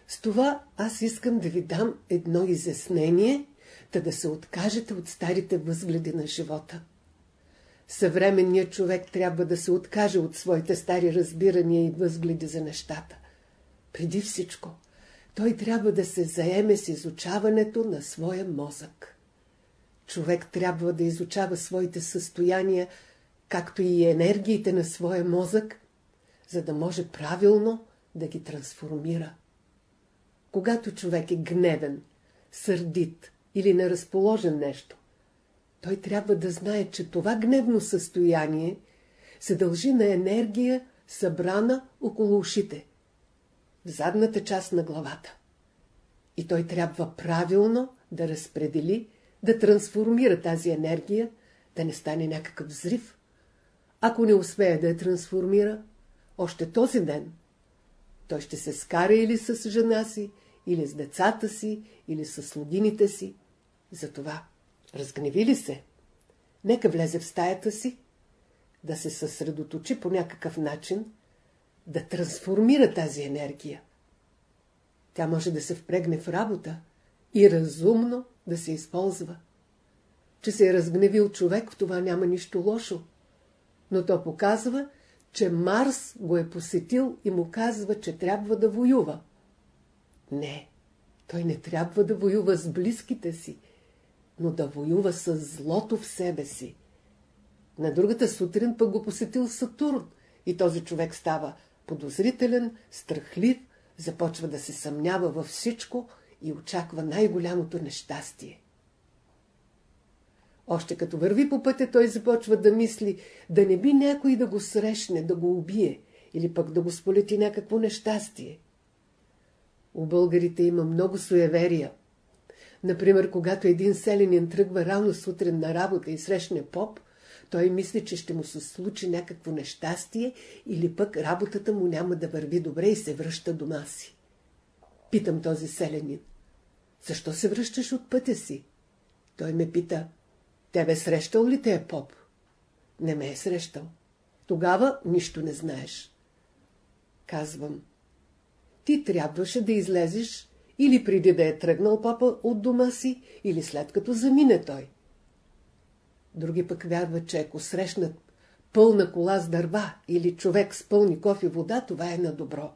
С това аз искам да ви дам едно изяснение, да да се откажете от старите възгледи на живота. Съвременният човек трябва да се откаже от своите стари разбирания и възгледи за нещата. Преди всичко, той трябва да се заеме с изучаването на своя мозък. Човек трябва да изучава своите състояния, както и енергиите на своя мозък, за да може правилно да ги трансформира. Когато човек е гневен, сърдит или неразположен нещо, той трябва да знае, че това гневно състояние се дължи на енергия, събрана около ушите, задната част на главата. И той трябва правилно да разпредели, да трансформира тази енергия, да не стане някакъв взрив. Ако не успее да я трансформира, още този ден той ще се скара или с жена си, или с децата си, или с слугините си. Затова разгневи ли се? Нека влезе в стаята си, да се съсредоточи по някакъв начин, да трансформира тази енергия. Тя може да се впрегне в работа и разумно да се използва. Че се е разгневил човек, в това няма нищо лошо. Но то показва, че Марс го е посетил и му казва, че трябва да воюва. Не, той не трябва да воюва с близките си, но да воюва с злото в себе си. На другата сутрин пък го посетил Сатурн и този човек става подозрителен, страхлив, започва да се съмнява във всичко и очаква най-голямото нещастие. Още като върви по пътя, той започва да мисли, да не би някой да го срещне, да го убие, или пък да го сполети някакво нещастие. У българите има много суеверия. Например, когато един селенин тръгва рано сутрин на работа и срещне поп, той мисли, че ще му се случи някакво нещастие или пък работата му няма да върви добре и се връща дома си. Питам този селенин. Защо се връщаш от пътя си? Той ме пита. Тебе срещал ли те е поп? Не ме е срещал. Тогава нищо не знаеш. Казвам. Ти трябваше да излезеш или преди да е тръгнал папа от дома си, или след като замине той. Други пък вярват, че ако срещнат пълна кола с дърва или човек с пълни кофи вода, това е на добро.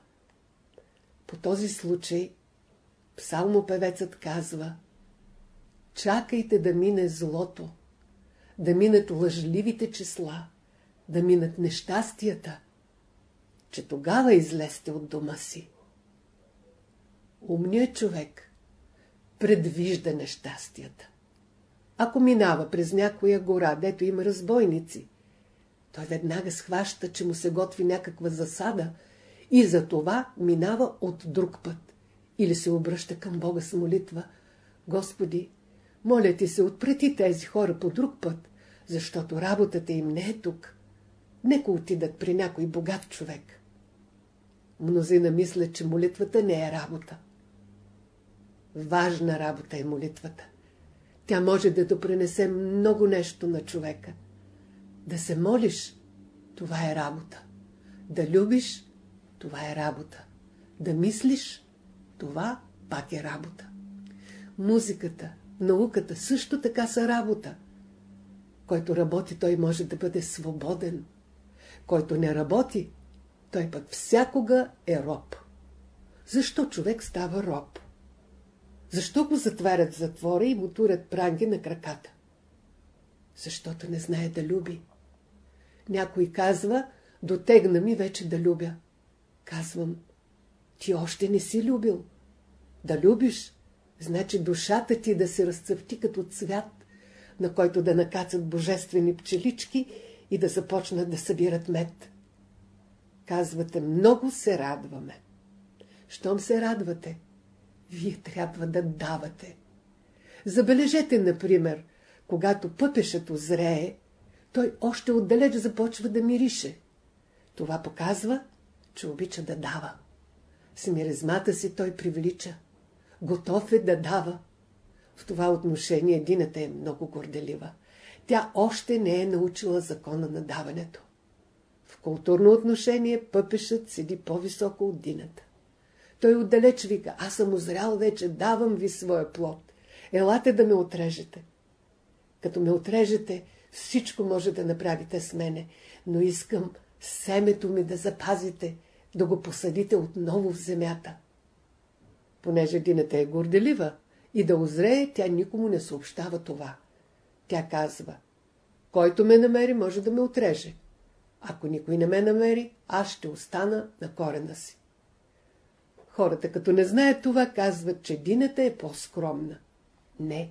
По този случай псалмопевецът казва Чакайте да мине злото, да минат лъжливите числа, да минат нещастията, че тогава излезте от дома си. Умният човек предвижда нещастията. Ако минава през някоя гора, дето има разбойници, той веднага схваща, че му се готви някаква засада и за това минава от друг път. Или се обръща към Бога с молитва. Господи, моля ти се, отпрети тези хора по друг път, защото работата им не е тук. Нека отидат при някой богат човек. Мнозина мислят, че молитвата не е работа. Важна работа е молитвата. Тя може да допринесе много нещо на човека. Да се молиш, това е работа. Да любиш, това е работа. Да мислиш, това пак е работа. Музиката, науката също така са работа. Който работи, той може да бъде свободен. Който не работи, той пък всякога е роб. Защо човек става роб? Защо го затварят в затвора и му турят пранги на краката? Защото не знае да люби. Някой казва, дотегна ми вече да любя. Казвам, ти още не си любил. Да любиш, значи душата ти да се разцъфти като цвят, на който да накацат божествени пчелички и да започнат да събират мед. Казвате, много се радваме. Щом се радвате, вие трябва да давате. Забележете, например, когато пъпешът озрее, той още отдалеч започва да мирише. Това показва, че обича да дава. С миризмата си той привлича. Готов е да дава. В това отношение Дината е много горделива. Тя още не е научила закона на даването. В културно отношение пъпешът седи по-високо от Дината. Той отдалеч вика, аз съм озрял вече, давам ви своя плод. Елате да ме отрежете. Като ме отрежете, всичко може да направите с мене, но искам семето ми да запазите, да го посадите отново в земята. Понеже дината е горделива и да озрее, тя никому не съобщава това. Тя казва, който ме намери, може да ме отреже. Ако никой не ме намери, аз ще остана на корена си. Хората, като не знаят това, казват, че дината е по-скромна. Не.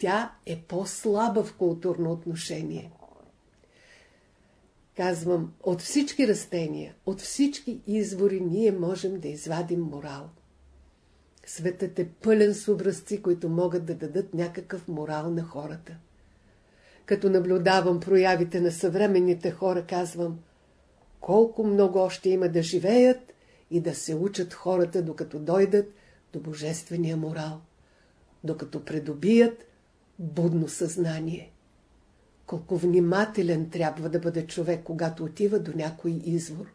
Тя е по-слаба в културно отношение. Казвам, от всички растения, от всички извори ние можем да извадим морал. Светът е пълен с образци, които могат да дадат някакъв морал на хората. Като наблюдавам проявите на съвременните хора, казвам, колко много още има да живеят и да се учат хората, докато дойдат до божествения морал, докато придобият будно съзнание. Колко внимателен трябва да бъде човек, когато отива до някой извор.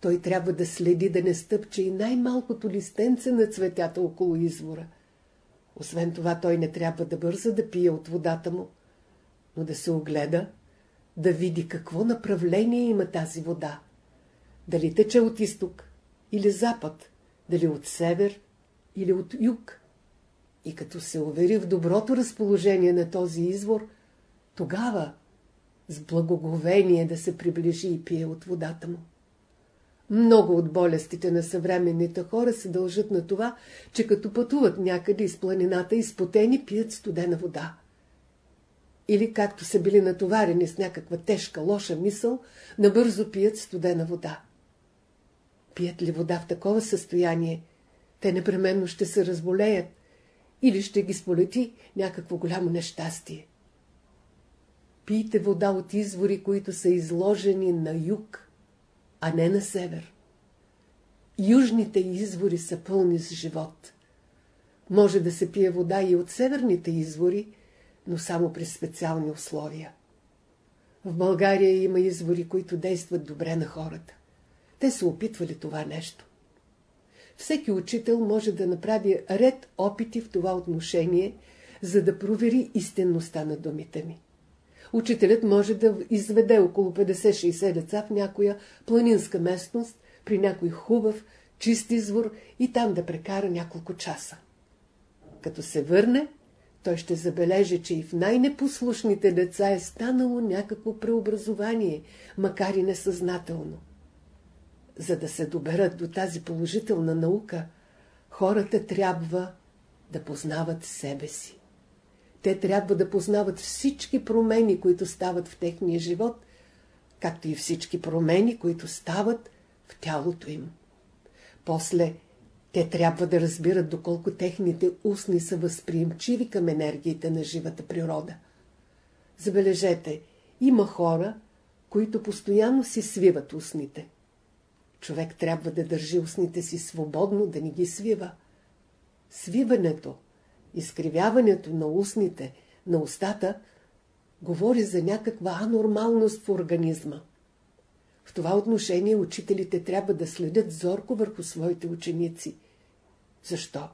Той трябва да следи да не стъпче и най-малкото листенце на цветята около извора. Освен това, той не трябва да бърза да пие от водата му, но да се огледа, да види какво направление има тази вода. Дали тече от изток или запад, дали от север или от юг. И като се увери в доброто разположение на този извор, тогава с благоговение да се приближи и пие от водата му. Много от болестите на съвременните хора се дължат на това, че като пътуват някъде из планината, изпотени пият студена вода. Или както са били натоварени с някаква тежка, лоша мисъл, набързо пият студена вода. Пият ли вода в такова състояние, те непременно ще се разболеят или ще ги сполети някакво голямо нещастие. Пийте вода от извори, които са изложени на юг, а не на север. Южните извори са пълни с живот. Може да се пие вода и от северните извори, но само при специални условия. В България има извори, които действат добре на хората. Те са опитвали това нещо. Всеки учител може да направи ред опити в това отношение, за да провери истинността на думите ми. Учителят може да изведе около 50-60 деца в някоя планинска местност, при някой хубав, чист извор и там да прекара няколко часа. Като се върне, той ще забележи, че и в най-непослушните деца е станало някакво преобразование, макар и несъзнателно. За да се доберат до тази положителна наука, хората трябва да познават себе си. Те трябва да познават всички промени, които стават в техния живот, както и всички промени, които стават в тялото им. После те трябва да разбират доколко техните устни са възприемчиви към енергиите на живата природа. Забележете, има хора, които постоянно си свиват устните. Човек трябва да държи устните си свободно, да не ги свива. Свиването, изкривяването на устните, на устата, говори за някаква анормалност в организма. В това отношение учителите трябва да следят зорко върху своите ученици. Защо?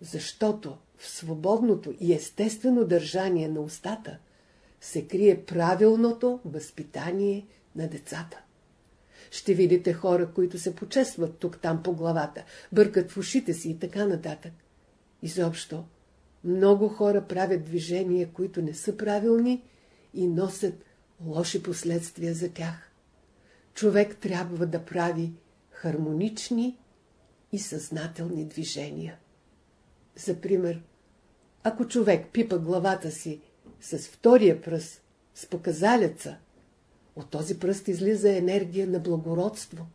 Защото в свободното и естествено държание на устата се крие правилното възпитание на децата. Ще видите хора, които се почестват тук-там по главата, бъркат в ушите си и така нататък. Изобщо, много хора правят движения, които не са правилни и носят лоши последствия за тях. Човек трябва да прави хармонични и съзнателни движения. За пример, ако човек пипа главата си с втория пръст, с показалеца, от този пръст излиза енергия на благородство,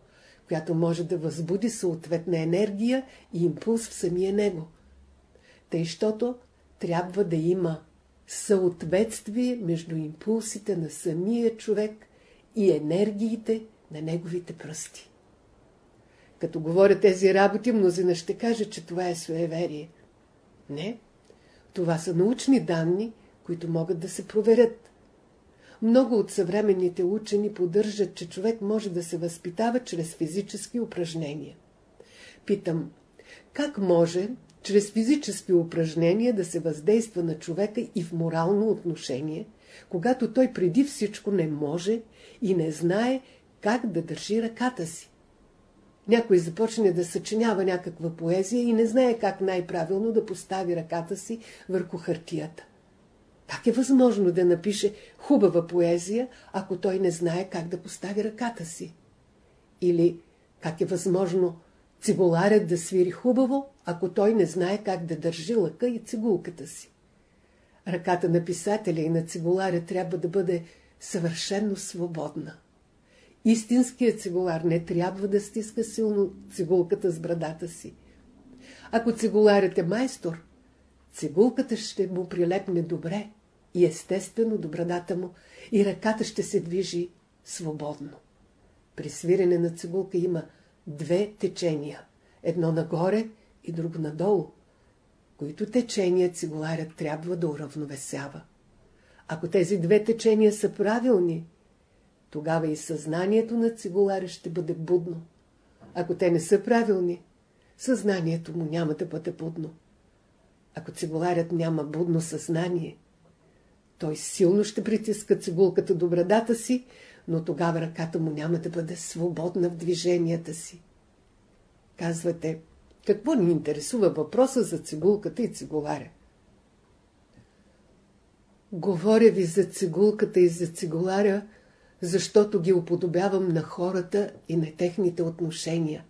която може да възбуди съответна енергия и импулс в самия него. Тъй, щото трябва да има съответствие между импулсите на самия човек и енергиите на неговите пръсти. Като говоря тези работи, мнозина ще каже, че това е суеверие. Не, това са научни данни, които могат да се проверят. Много от съвременните учени поддържат, че човек може да се възпитава чрез физически упражнения. Питам, как може чрез физически упражнения да се въздейства на човека и в морално отношение, когато той преди всичко не може и не знае как да държи ръката си? Някой започне да съчинява някаква поезия и не знае как най-правилно да постави ръката си върху хартията. Как е възможно да напише хубава поезия, ако той не знае как да постави ръката си? Или как е възможно цигуларят да свири хубаво, ако той не знае как да държи лъка и цигулката си? Ръката на писателя и на цигуларя трябва да бъде съвършенно свободна. Истинският цигулар не трябва да стиска силно цигулката с брадата си. Ако цигуларят е майстор, цигулката ще му прилепне добре и естествено до брадата му и ръката ще се движи свободно. При свирене на цигулка има две течения. Едно нагоре и друго надолу, които течения цигуларят трябва да уравновесява. Ако тези две течения са правилни, тогава и съзнанието на цигуларя ще бъде будно. Ако те не са правилни, съзнанието му няма да бъде будно. Ако цигуларят няма будно съзнание, той силно ще притиска цигулката до брадата си, но тогава ръката му няма да бъде свободна в движенията си. Казвате, какво ни интересува въпроса за цигулката и цигуларя? Говоря ви за цигулката и за цигуларя, защото ги уподобявам на хората и на техните отношения.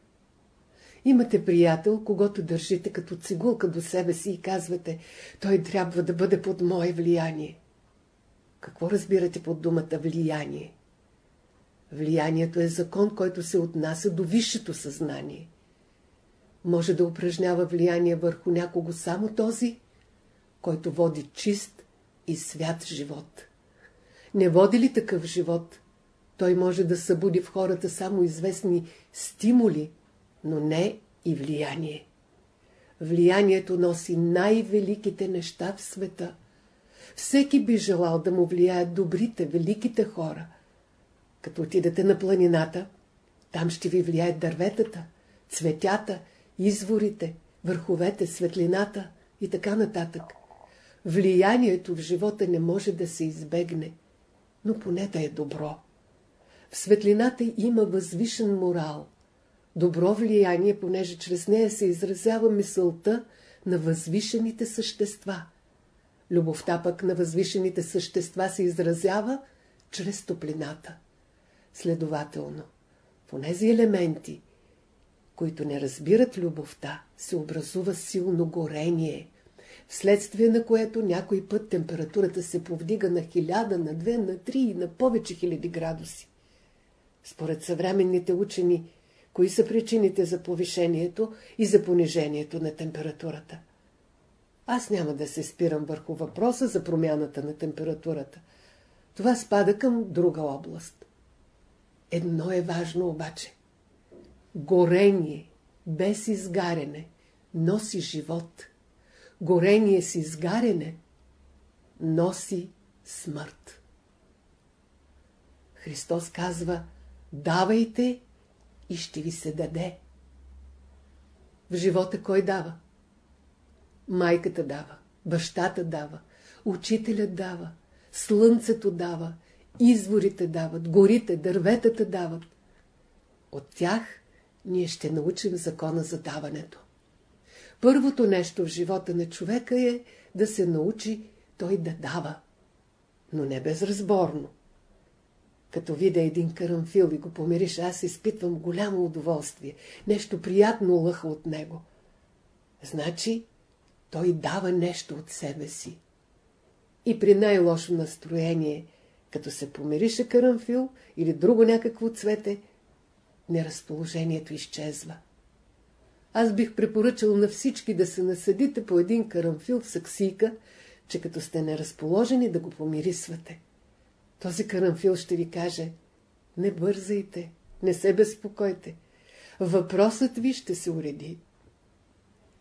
Имате приятел, когато държите като цигулка до себе си и казвате, той трябва да бъде под мое влияние. Какво разбирате под думата влияние? Влиянието е закон, който се отнася до висшето съзнание. Може да упражнява влияние върху някого само този, който води чист и свят живот. Не води ли такъв живот, той може да събуди в хората само известни стимули, но не и влияние. Влиянието носи най-великите неща в света. Всеки би желал да му влияят добрите, великите хора. Като отидете на планината, там ще ви влияят дърветата, цветята, изворите, върховете, светлината и така нататък. Влиянието в живота не може да се избегне, но поне да е добро. В светлината има възвишен морал – добро влияние, понеже чрез нея се изразява мисълта на възвишените същества. Любовта пък на възвишените същества се изразява чрез топлината. Следователно, в тези елементи, които не разбират любовта, се образува силно горение, вследствие на което някой път температурата се повдига на хиляда, на две, на три и на повече хиляди градуси. Според съвременните учени, кои са причините за повишението и за понижението на температурата. Аз няма да се спирам върху въпроса за промяната на температурата. Това спада към друга област. Едно е важно обаче. Горение без изгаряне носи живот. Горение с изгаряне носи смърт. Христос казва, давайте и ще ви се даде. В живота кой дава? Майката дава, бащата дава, учителят дава, слънцето дава, изворите дават, горите, дърветата дават. От тях ние ще научим закона за даването. Първото нещо в живота на човека е да се научи той да дава, но не безразборно. Като видя един карамфил и го помириш, аз изпитвам голямо удоволствие. Нещо приятно лъха от него. Значи, той дава нещо от себе си. И при най-лошо настроение, като се помирише карамфил или друго някакво цвете, неразположението изчезва. Аз бих препоръчал на всички да се насъдите по един карамфил в саксийка, че като сте неразположени да го помирисвате. Този карамфил ще ви каже, не бързайте, не се безпокойте. Въпросът ви ще се уреди.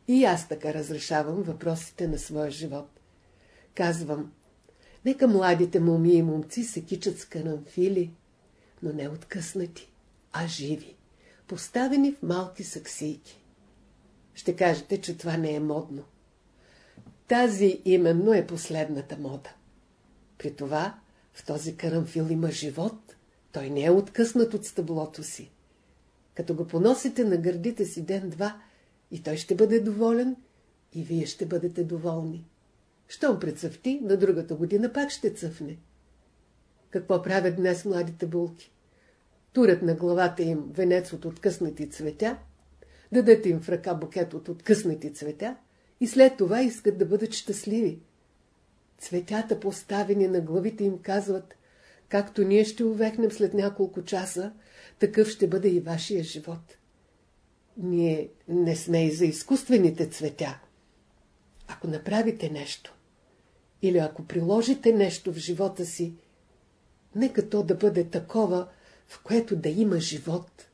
И аз така разрешавам въпросите на своя живот. Казвам, нека младите моми и момци се кичат с карамфили, но не откъснати, а живи, поставени в малки саксийки. Ще кажете, че това не е модно. Тази именно е последната мода. При това в този карамфил има живот. Той не е откъснат от стъблото си. Като го поносите на гърдите си ден-два, и той ще бъде доволен, и вие ще бъдете доволни. Щом прецъфти, на другата година пак ще цъфне. Какво правят днес младите булки? Турят на главата им венец от откъснати цветя, дадат им в ръка букет от откъснати цветя и след това искат да бъдат щастливи. Цветята, поставени на главите им, казват, както ние ще увехнем след няколко часа, такъв ще бъде и вашия живот. Ние не сме и за изкуствените цветя. Ако направите нещо, или ако приложите нещо в живота си, нека то да бъде такова, в което да има живот.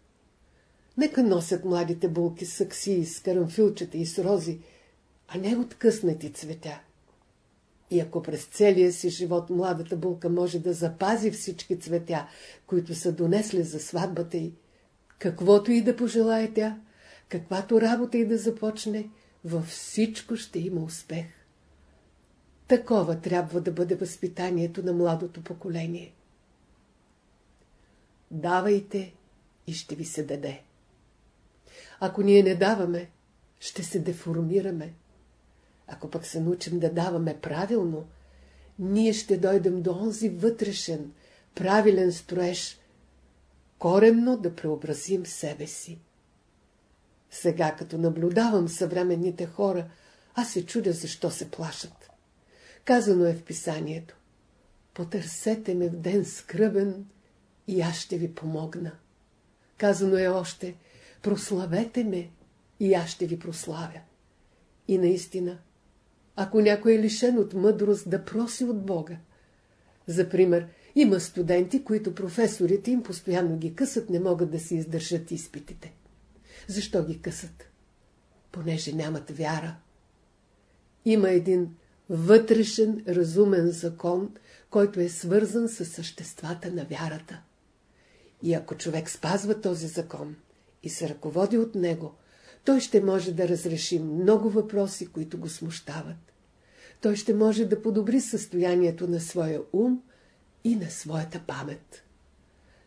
Нека носят младите булки с аксии, с карамфилчета и с рози, а не откъснати цветя. И ако през целия си живот младата булка може да запази всички цветя, които са донесли за сватбата й, каквото и да пожелая тя, каквато работа и да започне, във всичко ще има успех. Такова трябва да бъде възпитанието на младото поколение. Давайте и ще ви се даде. Ако ние не даваме, ще се деформираме. Ако пък се научим да даваме правилно, ние ще дойдем до онзи вътрешен, правилен строеж, коремно да преобразим себе си. Сега, като наблюдавам съвременните хора, аз се чудя защо се плашат. Казано е в писанието. Потърсете ме в ден скръбен и аз ще ви помогна. Казано е още, прославете ме и аз ще ви прославя. И наистина, ако някой е лишен от мъдрост, да проси от Бога. За пример, има студенти, които професорите им постоянно ги късат, не могат да си издържат изпитите. Защо ги късат? Понеже нямат вяра. Има един вътрешен разумен закон, който е свързан с съществата на вярата. И ако човек спазва този закон и се ръководи от него, той ще може да разреши много въпроси, които го смущават. Той ще може да подобри състоянието на своя ум и на своята памет.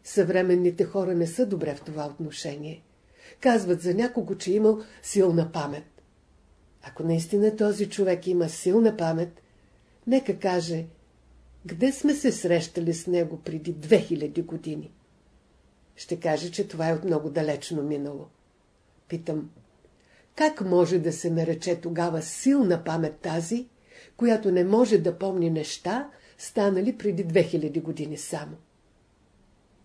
Съвременните хора не са добре в това отношение. Казват за някого, че имал силна памет. Ако наистина този човек има силна памет, нека каже, къде сме се срещали с него преди 2000 години. Ще каже, че това е от много далечно минало. Питам, как може да се нарече тогава силна памет тази, която не може да помни неща, станали преди 2000 години само?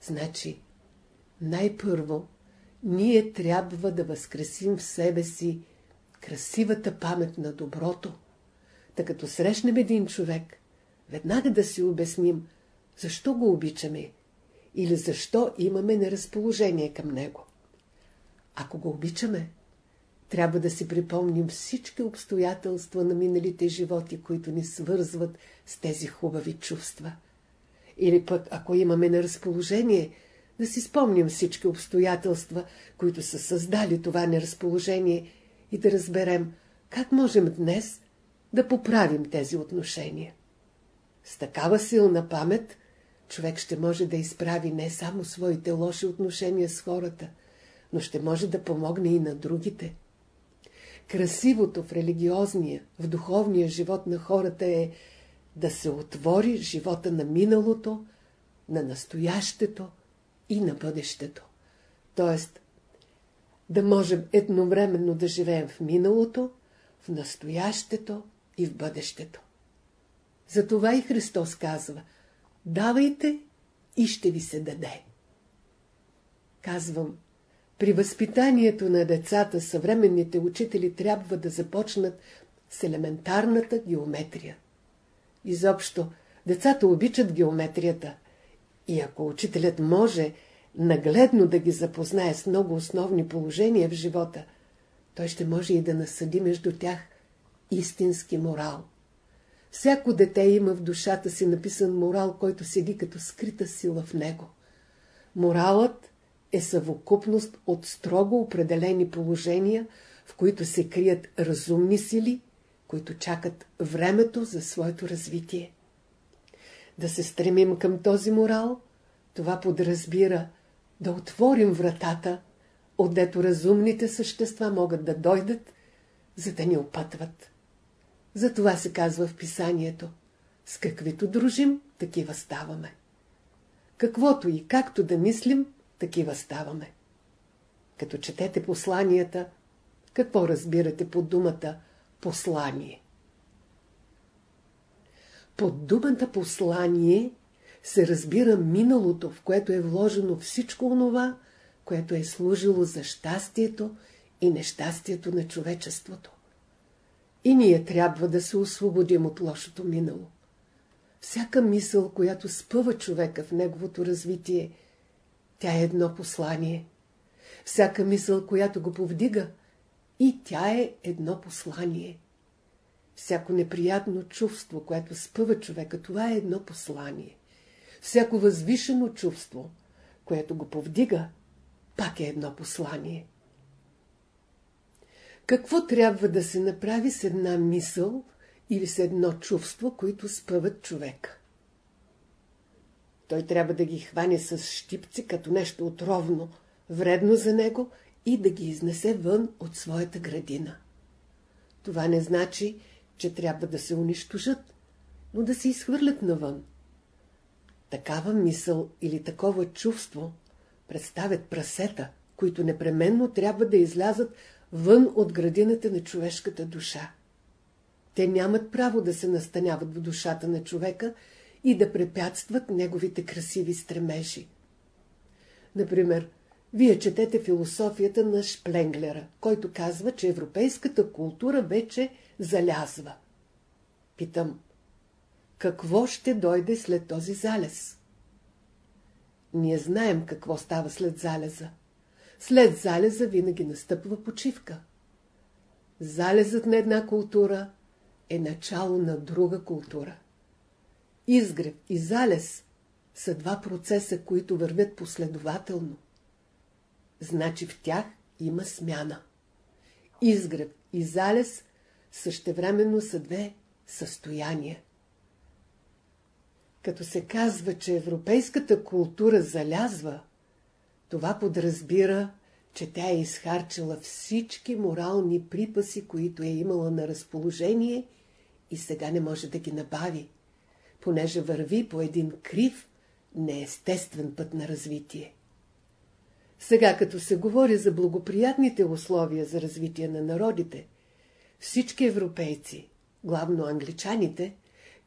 Значи, най-първо, ние трябва да възкресим в себе си красивата памет на доброто. Та като срещнем един човек, веднага да си обясним, защо го обичаме или защо имаме неразположение към него. Ако го обичаме, трябва да си припомним всички обстоятелства на миналите животи, които ни свързват с тези хубави чувства. Или пък, ако имаме неразположение, да си спомним всички обстоятелства, които са създали това неразположение и да разберем как можем днес да поправим тези отношения. С такава силна памет човек ще може да изправи не само своите лоши отношения с хората, но ще може да помогне и на другите. Красивото в религиозния, в духовния живот на хората е да се отвори живота на миналото, на настоящето и на бъдещето. Тоест, да можем едновременно да живеем в миналото, в настоящето и в бъдещето. Затова и Христос казва – Давайте и ще ви се даде. Казвам, при възпитанието на децата съвременните учители трябва да започнат с елементарната геометрия. Изобщо, децата обичат геометрията и ако учителят може нагледно да ги запознае с много основни положения в живота, той ще може и да насъди между тях истински морал. Всяко дете има в душата си написан морал, който седи като скрита сила в него. Моралът е съвокупност от строго определени положения, в които се крият разумни сили, които чакат времето за своето развитие. Да се стремим към този морал, това подразбира да отворим вратата, отдето разумните същества могат да дойдат, за да ни опътват. Затова се казва в писанието. С каквито дружим, такива ставаме. Каквото и както да мислим, такива ставаме. Като четете посланията, какво разбирате под думата послание? Под думата послание се разбира миналото, в което е вложено всичко онова, което е служило за щастието и нещастието на човечеството. И ние трябва да се освободим от лошото минало. Всяка мисъл, която спъва човека в неговото развитие, тя е едно послание. всяка мисъл, която го повдига, и тя е едно послание. Всяко неприятно чувство, което спъва човека, това е едно послание. Всяко възвишено чувство, което го повдига, пак е едно послание. Какво трябва да се направи с една мисъл или с едно чувство, които спъват човека? Той трябва да ги хване с щипци като нещо отровно, вредно за него и да ги изнесе вън от своята градина. Това не значи, че трябва да се унищожат, но да се изхвърлят навън. Такава мисъл или такова чувство представят прасета, които непременно трябва да излязат вън от градината на човешката душа. Те нямат право да се настаняват в душата на човека и да препятстват неговите красиви стремежи. Например, вие четете философията на Шпленглера, който казва, че европейската култура вече залязва. Питам, какво ще дойде след този залез? Ние знаем какво става след залеза. След залеза винаги настъпва почивка. Залезът на една култура е начало на друга култура. Изгреб и залез са два процеса, които вървят последователно. Значи в тях има смяна. Изгреб и залез същевременно са две състояния. Като се казва, че европейската култура залязва, това подразбира, че тя е изхарчила всички морални припаси, които е имала на разположение и сега не може да ги набави, понеже върви по един крив, неестествен път на развитие. Сега, като се говори за благоприятните условия за развитие на народите, всички европейци, главно англичаните,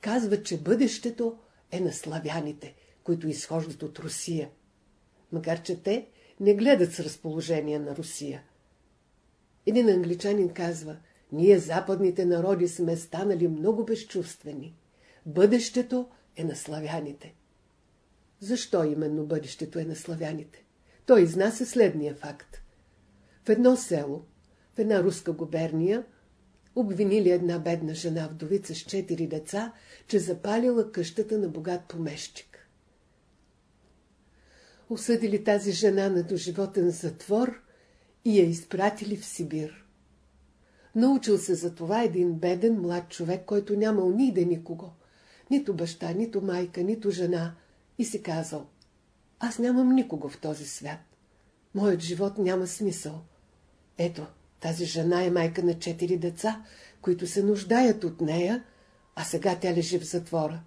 казват, че бъдещето е на славяните, които изхождат от Русия. Макар, че те не гледат с разположение на Русия. Един англичанин казва, ние западните народи сме станали много безчувствени. Бъдещето е на славяните. Защо именно бъдещето е на славяните? Той изнася следния факт. В едно село, в една руска губерния, обвинили една бедна жена вдовица с четири деца, че запалила къщата на богат помещик. Осъдили тази жена на доживотен затвор и я изпратили в Сибир. Научил се за това един беден млад човек, който нямал ниде никого. Нито баща, нито майка, нито жена. И си казал, аз нямам никого в този свят. Моят живот няма смисъл. Ето, тази жена е майка на четири деца, които се нуждаят от нея, а сега тя лежи в затвора.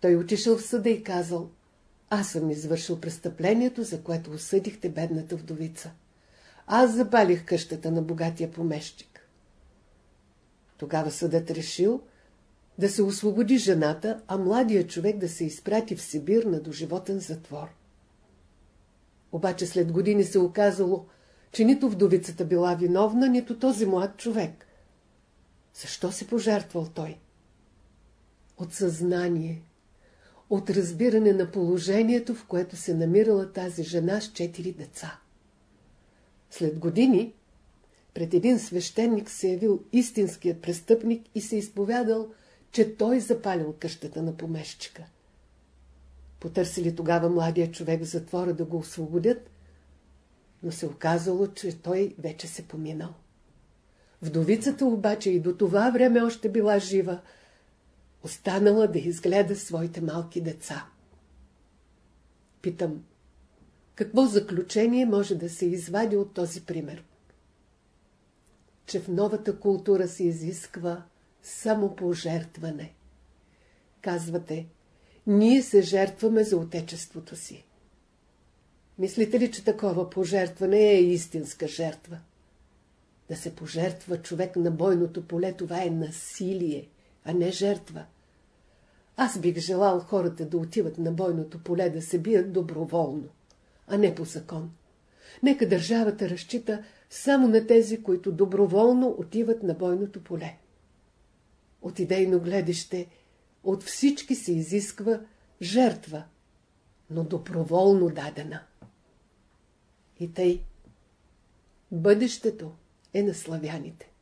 Той отишъл в съда и казал, аз съм извършил престъплението, за което осъдихте бедната вдовица. Аз запалих къщата на богатия помещик. Тогава съдът решил да се освободи жената, а младия човек да се изпрати в Сибир на доживотен затвор. Обаче след години се оказало, че нито вдовицата била виновна, нито този млад човек. Защо се пожертвал той? От съзнание, от разбиране на положението, в което се намирала тази жена с четири деца. След години пред един свещеник се явил истинският престъпник и се изповядал, че той запалил къщата на помещика. Потърсили тогава младия човек в затвора да го освободят, но се оказало, че той вече се поминал. Вдовицата обаче и до това време още била жива, останала да изгледа своите малки деца. Питам, какво заключение може да се извади от този пример? Че в новата култура се изисква само пожертване. Казвате, ние се жертваме за отечеството си. Мислите ли, че такова пожертване е истинска жертва? Да се пожертва човек на бойното поле, това е насилие, а не жертва. Аз бих желал хората да отиват на бойното поле да се бият доброволно, а не по закон. Нека държавата разчита само на тези, които доброволно отиват на бойното поле. От идейно гледище от всички се изисква жертва, но доброволно дадена. И тъй, Бъдещето е на славяните.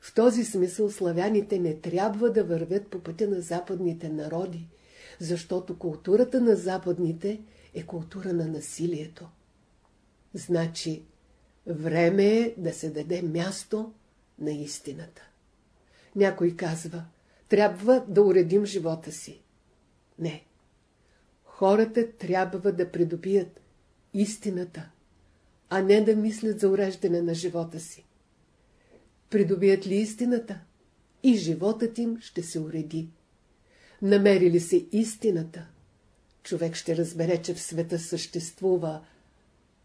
В този смисъл славяните не трябва да вървят по пътя на западните народи, защото културата на западните е култура на насилието. Значи, време е да се даде място на истината. Някой казва, трябва да уредим живота си. Не. Хората трябва да придобият истината, а не да мислят за уреждане на живота си. Придобият ли истината? И животът им ще се уреди. Намери ли се истината? Човек ще разбере, че в света съществува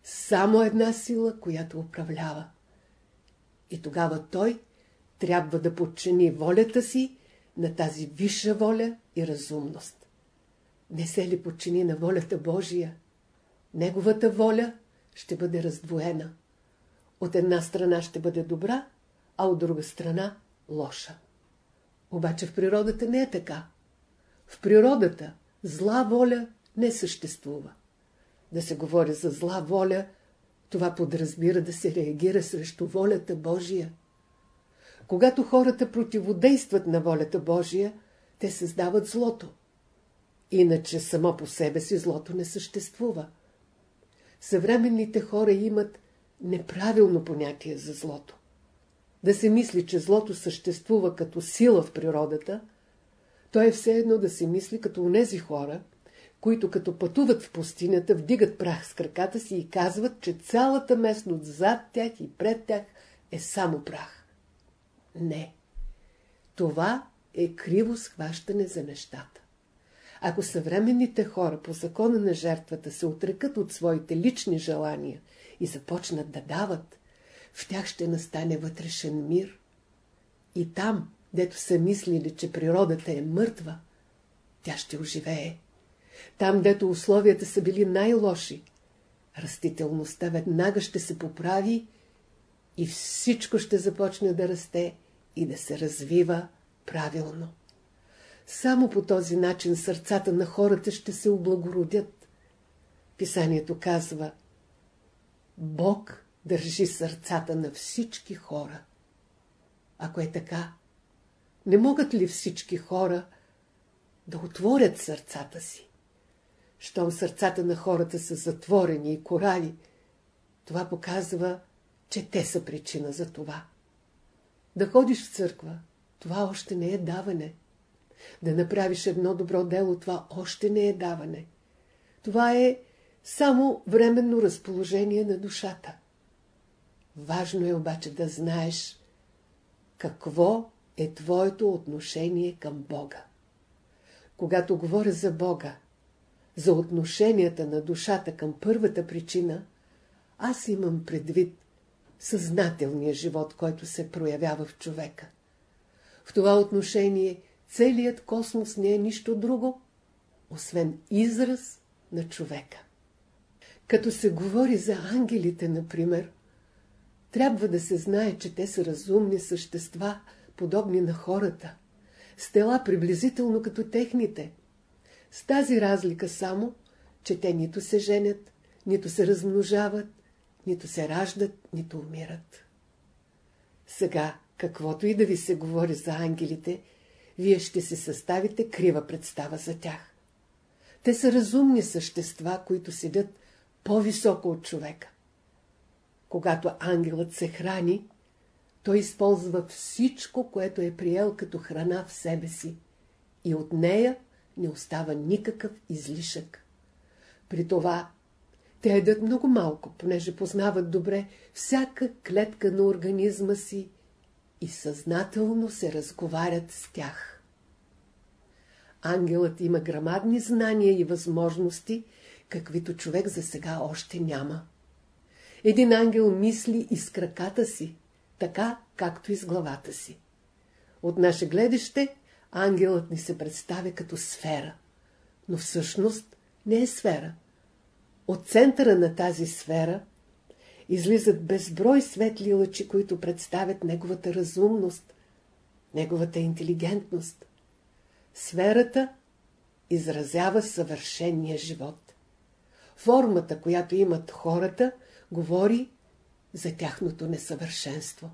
само една сила, която управлява. И тогава той трябва да подчини волята си на тази висша воля и разумност. Не се ли подчини на волята Божия, неговата воля ще бъде раздвоена. От една страна ще бъде добра, а от друга страна лоша. Обаче в природата не е така. В природата зла воля не съществува. Да се говори за зла воля, това подразбира да се реагира срещу волята Божия. Когато хората противодействат на волята Божия, те създават злото. Иначе само по себе си злото не съществува. Съвременните хора имат неправилно понятие за злото. Да се мисли, че злото съществува като сила в природата, то е все едно да се мисли като унези хора, които като пътуват в пустинята, вдигат прах с краката си и казват, че цялата местност зад тях и пред тях е само прах. Не. Това е криво схващане за нещата. Ако съвременните хора по закона на жертвата се отрекат от своите лични желания и започнат да дават, в тях ще настане вътрешен мир. И там, дето са мислили, че природата е мъртва, тя ще оживее. Там, дето условията са били най-лоши, растителността веднага ще се поправи и всичко ще започне да расте и да се развива правилно. Само по този начин сърцата на хората ще се облагородят. Писанието казва Бог държи сърцата на всички хора. Ако е така, не могат ли всички хора да отворят сърцата си? Щом сърцата на хората са затворени и корали, това показва, че те са причина за това. Да ходиш в църква, това още не е даване. Да направиш едно добро дело, това още не е даване. Това е само временно разположение на душата. Важно е обаче да знаеш какво е твоето отношение към Бога. Когато говоря за Бога, за отношенията на душата към първата причина, аз имам предвид съзнателния живот, който се проявява в човека. В това отношение целият космос не е нищо друго, освен израз на човека. Като се говори за ангелите, например, трябва да се знае, че те са разумни същества, подобни на хората, с тела приблизително като техните. С тази разлика само, че те нито се женят, нито се размножават, нито се раждат, нито умират. Сега, каквото и да ви се говори за ангелите, вие ще се съставите крива представа за тях. Те са разумни същества, които седят по-високо от човека. Когато ангелът се храни, той използва всичко, което е приел като храна в себе си и от нея не остава никакъв излишък. При това те едат много малко, понеже познават добре всяка клетка на организма си и съзнателно се разговарят с тях. Ангелът има грамадни знания и възможности, каквито човек за сега още няма. Един ангел мисли и с краката си, така както и с главата си. От наше гледаще ангелът ни се представя като сфера, но всъщност не е сфера. От центъра на тази сфера излизат безброй светли лъчи, които представят неговата разумност, неговата интелигентност. Сферата изразява съвършения живот. Формата, която имат хората, говори за тяхното несъвършенство.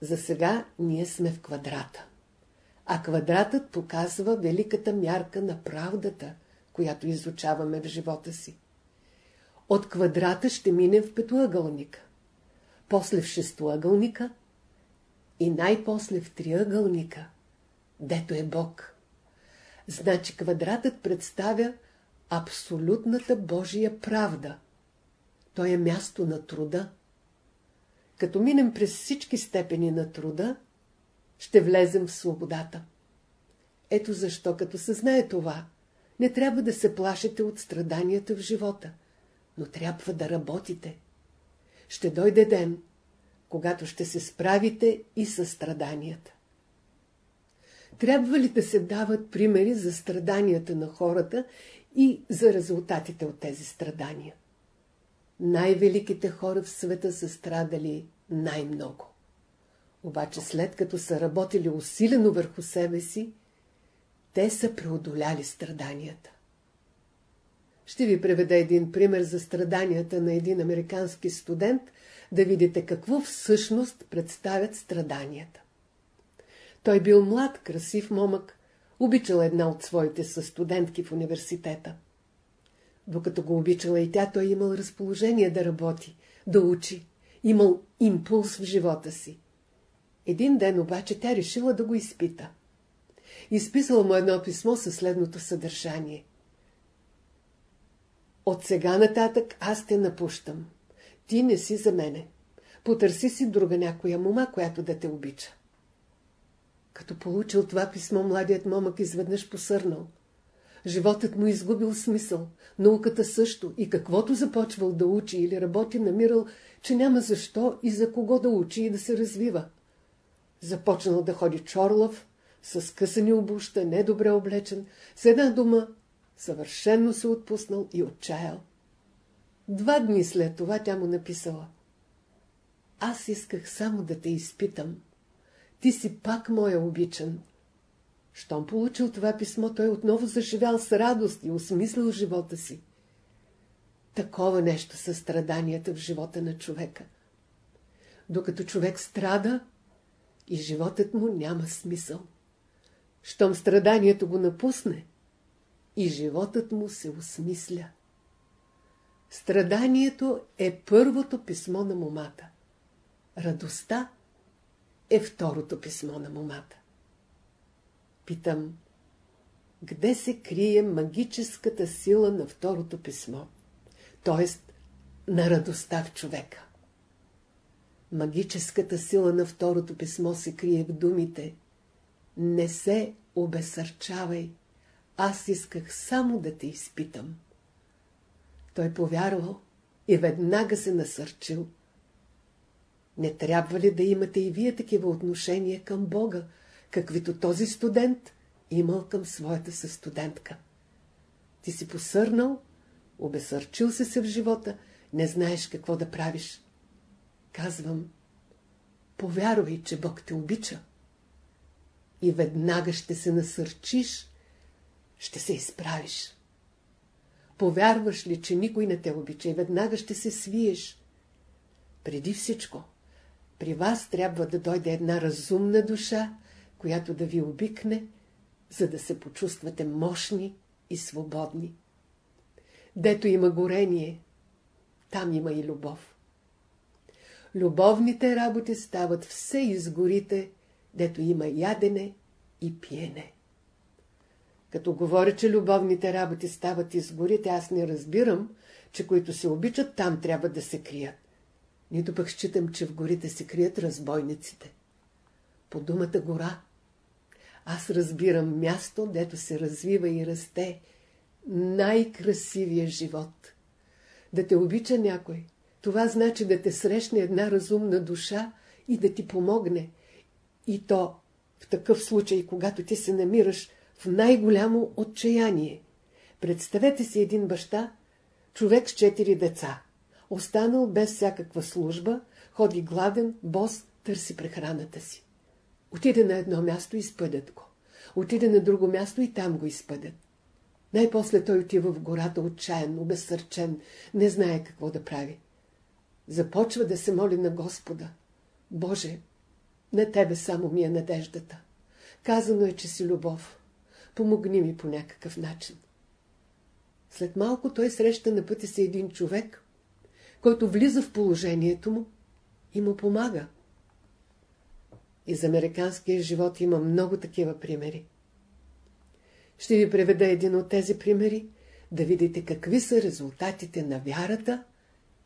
За сега ние сме в квадрата. А квадратът показва великата мярка на правдата, която изучаваме в живота си. От квадрата ще минем в петоъгълника, после в шестоъгълника и най-после в триъгълника, дето е Бог. Значи квадратът представя абсолютната Божия правда. Той е място на труда. Като минем през всички степени на труда, ще влезем в свободата. Ето защо, като се знае това, не трябва да се плашите от страданията в живота, но трябва да работите. Ще дойде ден, когато ще се справите и с страданията. Трябва ли да се дават примери за страданията на хората и за резултатите от тези страдания? Най-великите хора в света са страдали най-много. Обаче след като са работили усилено върху себе си, те са преодоляли страданията. Ще ви преведа един пример за страданията на един американски студент, да видите какво всъщност представят страданията. Той бил млад, красив момък, обичал една от своите състудентки в университета. Докато го обичала и тя, той имал разположение да работи, да учи, имал импулс в живота си. Един ден обаче тя решила да го изпита. Изписала му едно писмо със следното съдържание. От сега нататък аз те напущам. Ти не си за мене. Потърси си друга някоя мума, която да те обича. Като получил това писмо, младият момък изведнъж посърнал. Животът му изгубил смисъл, науката също и каквото започвал да учи или работи, намирал, че няма защо и за кого да учи и да се развива. Започнал да ходи чорлов, с късани обуща, недобре облечен, с една дума, съвършенно се отпуснал и отчаял. Два дни след това тя му написала. Аз исках само да те изпитам. Ти си пак моя обичан. Щом получил това писмо, той отново заживял с радост и осмислил живота си. Такова нещо са страданията в живота на човека. Докато човек страда, и животът му няма смисъл. Щом страданието го напусне, и животът му се осмисля. Страданието е първото писмо на момата. Радостта е второто писмо на момата. Питам, къде се крие магическата сила на второто писмо, т.е. на радостта в човека? Магическата сила на второто писмо се крие в думите Не се обесърчавай, аз исках само да те изпитам. Той повярвал и веднага се насърчил. Не трябва ли да имате и вие такива отношения към Бога, каквито този студент имал към своята състудентка? Ти си посърнал, обесърчил се се в живота, не знаеш какво да правиш. Казвам, повярвай, че Бог те обича. И веднага ще се насърчиш, ще се изправиш. Повярваш ли, че никой не те обича и веднага ще се свиеш? Преди всичко, при вас трябва да дойде една разумна душа, която да ви обикне, за да се почувствате мощни и свободни. Дето има горение, там има и любов. Любовните работи стават все изгорите, дето има ядене и пиене. Като говоря, че любовните работи стават изгорите, аз не разбирам, че които се обичат, там трябва да се крият. Нито пък считам, че в горите се крият разбойниците. По думата гора аз разбирам място, дето се развива и расте най-красивия живот. Да те обича някой, това значи да те срещне една разумна душа и да ти помогне. И то в такъв случай, когато ти се намираш в най-голямо отчаяние. Представете си един баща, човек с четири деца, останал без всякаква служба, ходи гладен, бос, търси прехраната си. Отиде на едно място и спъдят го. Отиде на друго място и там го изпъдят. Най-после той отива в гората отчаян, обезсърчен, не знае какво да прави. започва да се моли на Господа. Боже, на Тебе само ми е надеждата. Казано е, че си любов. Помогни ми по някакъв начин. След малко той среща на пътя си един човек, който влиза в положението му и му помага. И за американския живот има много такива примери. Ще ви преведа един от тези примери, да видите какви са резултатите на вярата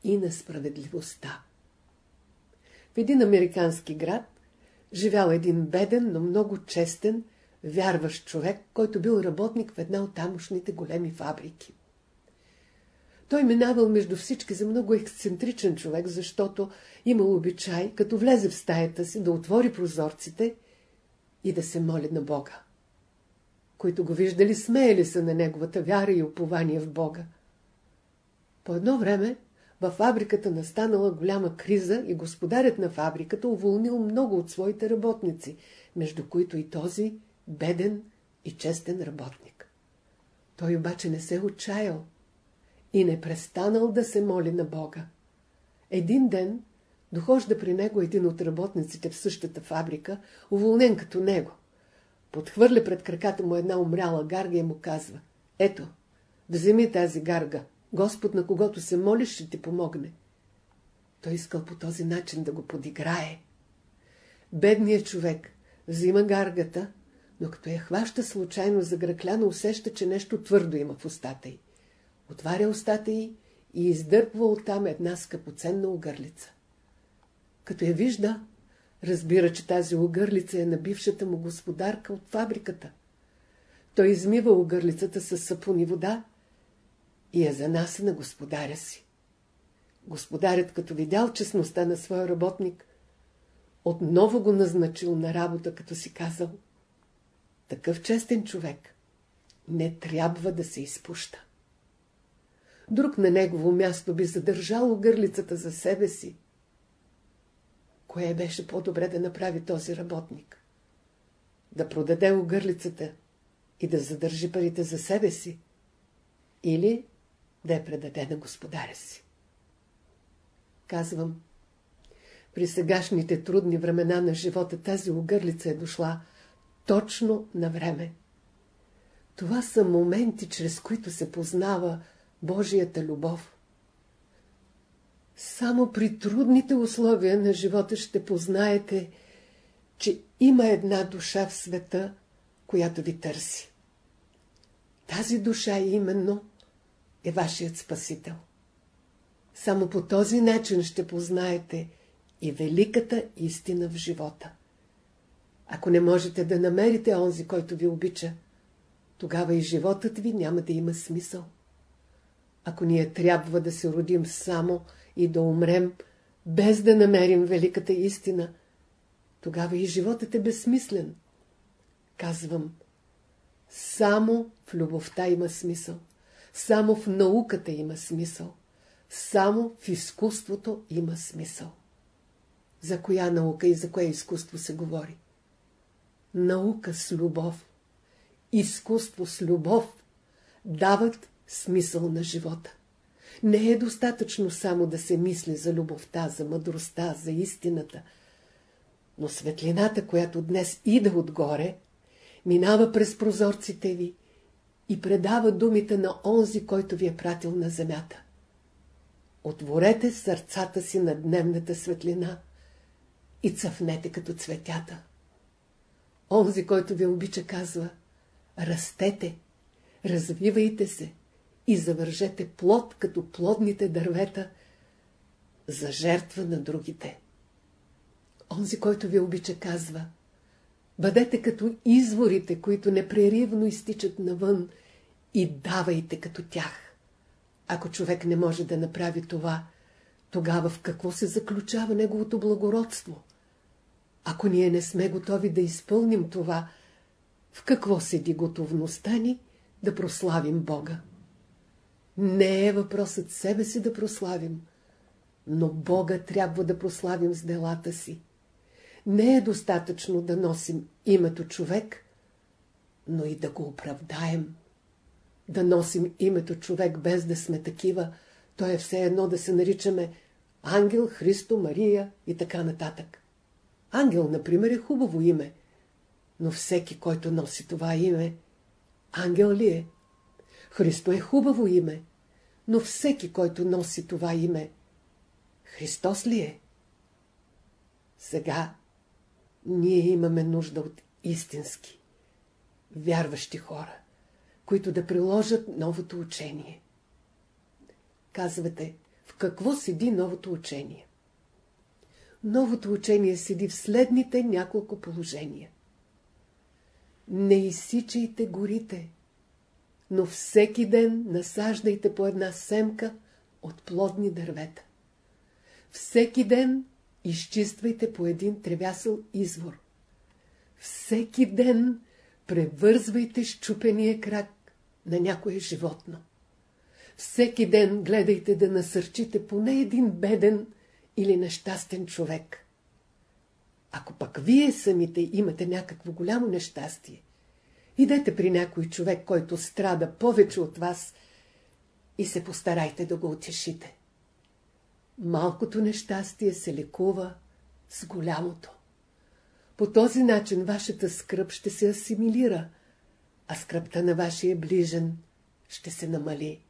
и на справедливостта. В един американски град живял един беден, но много честен, вярващ човек, който бил работник в една от тамошните големи фабрики. Той минавал между всички за много ексцентричен човек, защото имал обичай, като влезе в стаята си, да отвори прозорците и да се моли на Бога. Които го виждали, смеяли се на неговата вяра и упование в Бога. По едно време във фабриката настанала голяма криза и господарят на фабриката уволнил много от своите работници, между които и този беден и честен работник. Той обаче не се отчаял и не престанал да се моли на Бога. Един ден дохожда при него един от работниците в същата фабрика, уволнен като него. Подхвърля пред краката му една умряла гарга и му казва Ето, вземи тази гарга, Господ на когото се молиш ще ти помогне. Той искал по този начин да го подиграе. Бедният човек взима гаргата, но като я хваща случайно за гръкляна, усеща, че нещо твърдо има в устата й. Отваря устата й и издърпва оттам една скъпоценна огърлица. Като я вижда, разбира, че тази огърлица е на бившата му господарка от фабриката. Той измива огърлицата с сапун и вода и я занася на господаря си. Господарят, като видял честността на своя работник, отново го назначил на работа, като си казал такъв честен човек не трябва да се изпуща. Друг на негово място би задържал гърлицата за себе си. Кое беше по-добре да направи този работник? Да продаде огърлицата и да задържи парите за себе си? Или да я предаде на господаря си. Казвам, при сегашните трудни времена на живота тази огърлица е дошла точно на време. Това са моменти, чрез които се познава Божията любов. Само при трудните условия на живота ще познаете, че има една душа в света, която ви търси. Тази душа именно е вашият Спасител. Само по този начин ще познаете и великата истина в живота. Ако не можете да намерите онзи, който ви обича, тогава и животът ви няма да има смисъл. Ако ние трябва да се родим само и да умрем, без да намерим великата истина, тогава и животът е безсмислен. Казвам, само в любовта има смисъл. Само в науката има смисъл. Само в изкуството има смисъл. За коя наука и за кое изкуство се говори? Наука с любов, изкуство с любов дават смисъл на живота. Не е достатъчно само да се мисли за любовта, за мъдростта, за истината. Но светлината, която днес ида отгоре, минава през прозорците ви и предава думите на онзи, който ви е пратил на земята. Отворете сърцата си на дневната светлина и цъфнете като цветята. Онзи, който ви обича, казва Растете, развивайте се и завържете плод като плодните дървета за жертва на другите. Онзи, който ви обича, казва Бъдете като изворите, които непреривно изтичат навън и давайте като тях. Ако човек не може да направи това, тогава в какво се заключава неговото благородство? Ако ние не сме готови да изпълним това, в какво седи готовността ни да прославим Бога? Не е въпросът себе си да прославим, но Бога трябва да прославим с делата си. Не е достатъчно да носим името човек, но и да го оправдаем. Да носим името човек без да сме такива, то е все едно да се наричаме Ангел, Христо, Мария и така нататък. Ангел, например, е хубаво име, но всеки, който носи това име, ангел ли е? Христо е хубаво име, но всеки, който носи това име, Христос ли е? Сега ние имаме нужда от истински, вярващи хора, които да приложат новото учение. Казвате, в какво седи новото учение? Новото учение седи в следните няколко положения. Не изсичайте горите, но всеки ден насаждайте по една семка от плодни дървета. Всеки ден изчиствайте по един тревясъл извор. Всеки ден превързвайте щупения крак на някое животно. Всеки ден гледайте да насърчите поне един беден или нещастен човек. Ако пък вие самите имате някакво голямо нещастие, идете при някой човек, който страда повече от вас и се постарайте да го утешите. Малкото нещастие се лекува с голямото. По този начин вашата скръп ще се асимилира, а скръпта на вашия ближен ще се намали.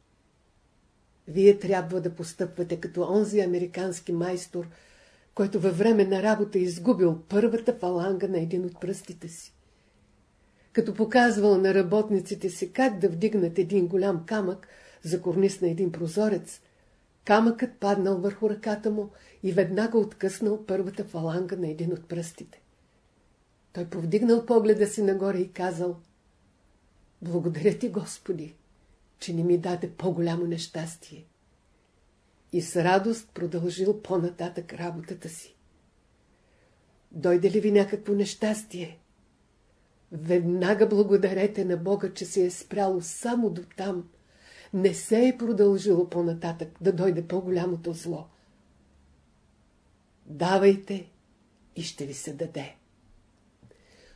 Вие трябва да постъпвате като онзи американски майстор, който във време на работа изгубил първата фаланга на един от пръстите си. Като показвал на работниците си как да вдигнат един голям камък за корнис на един прозорец, камъкът паднал върху ръката му и веднага откъснал първата фаланга на един от пръстите. Той повдигнал погледа си нагоре и казал Благодаря ти, Господи, че не ми даде по-голямо нещастие. И с радост продължил по-нататък работата си. Дойде ли ви някакво нещастие? Веднага благодарете на Бога, че се е спряло само до там. Не се е продължило по-нататък да дойде по-голямото зло. Давайте и ще ви се даде.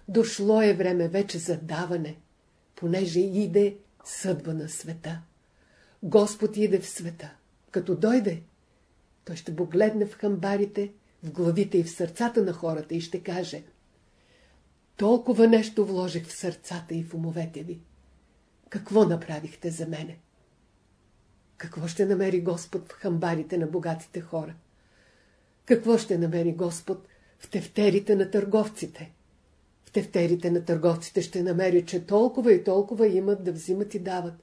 Дошло е време вече за даване, понеже иде съдба на света. Господ иде в света. Като дойде, той ще погледне в хамбарите, в главите и в сърцата на хората и ще каже Толкова нещо вложих в сърцата и в умовете ви. Какво направихте за мене? Какво ще намери Господ в хамбарите на богатите хора? Какво ще намери Господ в тефтерите на търговците? Тефтерите на търговците ще намери, че толкова и толкова имат да взимат и дават.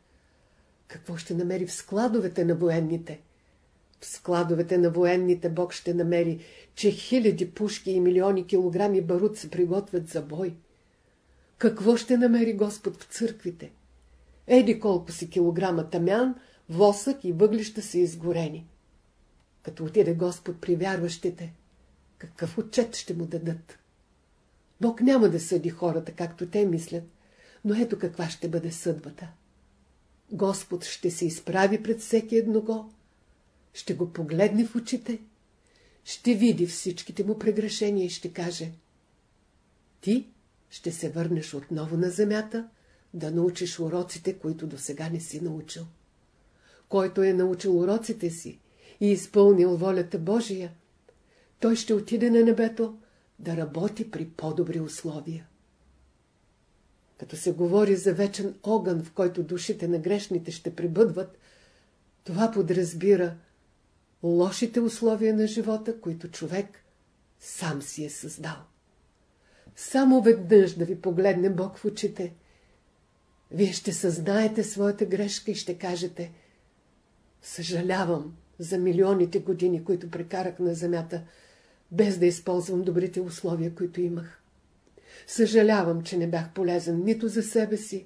Какво ще намери в складовете на военните? В складовете на военните Бог ще намери, че хиляди пушки и милиони килограми барут се приготвят за бой. Какво ще намери Господ в църквите? Еди колко си килограма тамян, восък и въглища са изгорени. Като отиде Господ при вярващите, какъв отчет ще му дадат? Бог няма да съди хората, както те мислят, но ето каква ще бъде съдбата. Господ ще се изправи пред всеки едного, ще го погледне в очите, ще види всичките му прегрешения и ще каже Ти ще се върнеш отново на земята, да научиш уроците, които до сега не си научил. Който е научил уроците си и изпълнил волята Божия, той ще отиде на небето да работи при по-добри условия. Като се говори за вечен огън, в който душите на грешните ще прибъдват, това подразбира лошите условия на живота, които човек сам си е създал. Само веднъж да ви погледне Бог в очите, вие ще съзнаете своята грешка и ще кажете Съжалявам за милионите години, които прекарах на земята, без да използвам добрите условия, които имах. Съжалявам, че не бях полезен нито за себе си,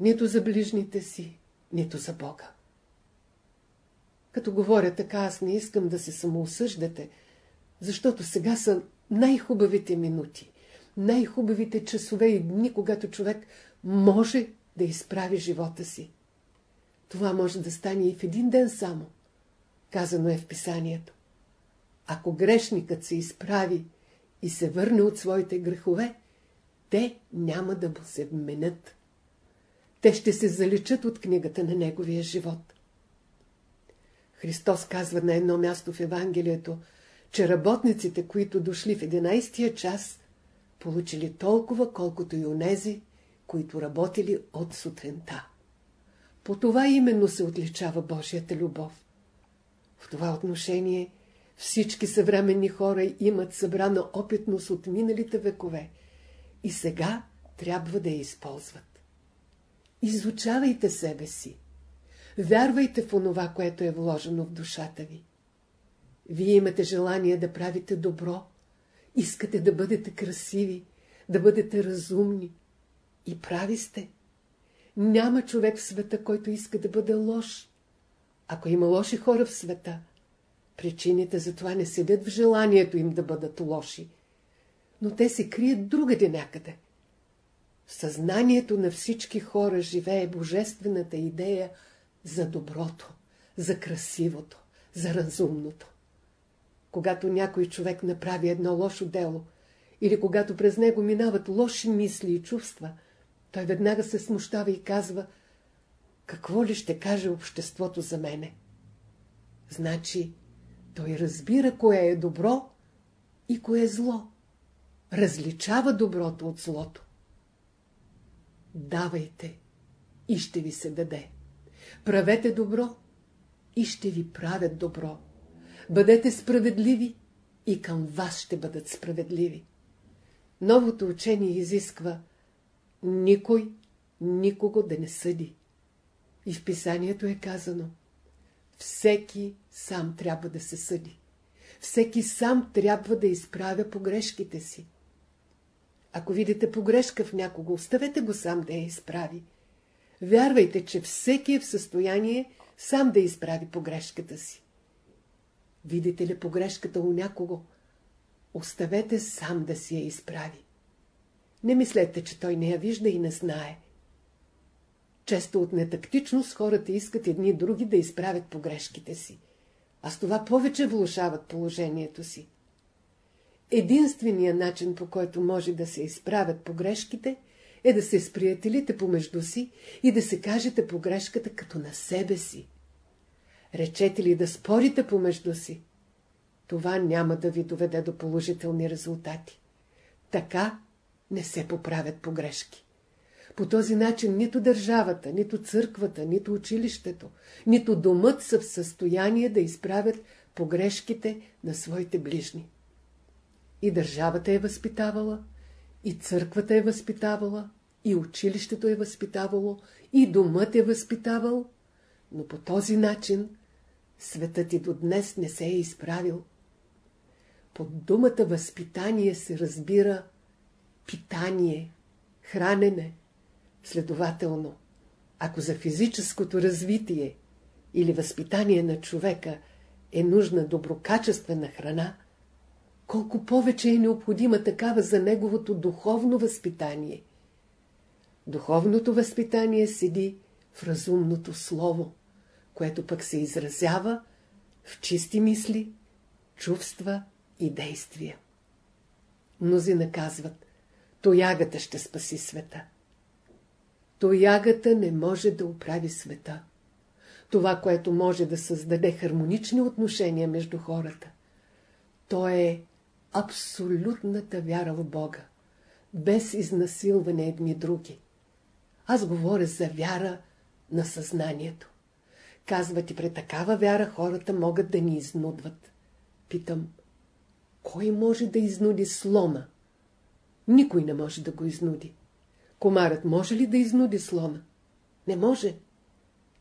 нито за ближните си, нито за Бога. Като говоря така, аз не искам да се самоосъждате, защото сега са най-хубавите минути, най-хубавите часове и дни, когато човек може да изправи живота си. Това може да стане и в един ден само. Казано е в писанието. Ако грешникът се изправи и се върне от своите грехове, те няма да му се вменят. Те ще се заличат от книгата на неговия живот. Христос казва на едно място в Евангелието, че работниците, които дошли в 11 час, получили толкова, колкото и онези, които работили от сутринта. По това именно се отличава Божията любов. В това отношение всички съвременни хора имат събрана опитност от миналите векове и сега трябва да я използват. Изучавайте себе си. Вярвайте в онова, което е вложено в душата ви. Вие имате желание да правите добро, искате да бъдете красиви, да бъдете разумни. И прави сте. Няма човек в света, който иска да бъде лош. Ако има лоши хора в света, причините за това не седят в желанието им да бъдат лоши, но те се крият другаде някъде. В съзнанието на всички хора живее божествената идея за доброто, за красивото, за разумното. Когато някой човек направи едно лошо дело, или когато през него минават лоши мисли и чувства, той веднага се смущава и казва, какво ли ще каже обществото за мене? Значи, той разбира кое е добро и кое е зло. Различава доброто от злото. Давайте и ще ви се даде. Правете добро и ще ви правят добро. Бъдете справедливи и към вас ще бъдат справедливи. Новото учение изисква никой никого да не съди. И в писанието е казано всеки сам трябва да се съди. Всеки сам трябва да изправя погрешките си. Ако видите погрешка в някого, оставете го сам да я изправи. Вярвайте, че всеки е в състояние сам да изправи погрешката си. Видите ли погрешката у някого, оставете сам да си я изправи. Не мислете, че той не я вижда и не знае. Често от нетактичност хората искат едни други да изправят погрешките си, а с това повече влушават положението си. Единственият начин, по който може да се изправят погрешките, е да се сприятелите помежду си и да се кажете погрешката като на себе си. Речете ли да спорите помежду си, това няма да ви доведе до положителни резултати. Така не се поправят погрешки. По този начин нито държавата, нито църквата, нито училището, нито домът са в състояние да изправят погрешките на своите ближни. И държавата е възпитавала, и църквата е възпитавала, и училището е възпитавало, и домът е възпитавал, но по този начин светът и до днес не се е изправил. Под думата възпитание се разбира питание, хранене. Следователно, ако за физическото развитие или възпитание на човека е нужна доброкачествена храна, колко повече е необходима такава за неговото духовно възпитание. Духовното възпитание седи в разумното слово, което пък се изразява в чисти мисли, чувства и действия. Мнози наказват, тоягата ще спаси света. Тоягата не може да оправи света. Това, което може да създаде хармонични отношения между хората, то е абсолютната вяра в Бога, без изнасилване едни други. Аз говоря за вяра на съзнанието. Казват и при такава вяра хората могат да ни изнудват. Питам, кой може да изнуди слона? Никой не може да го изнуди. Комарът може ли да изнуди слона? Не може.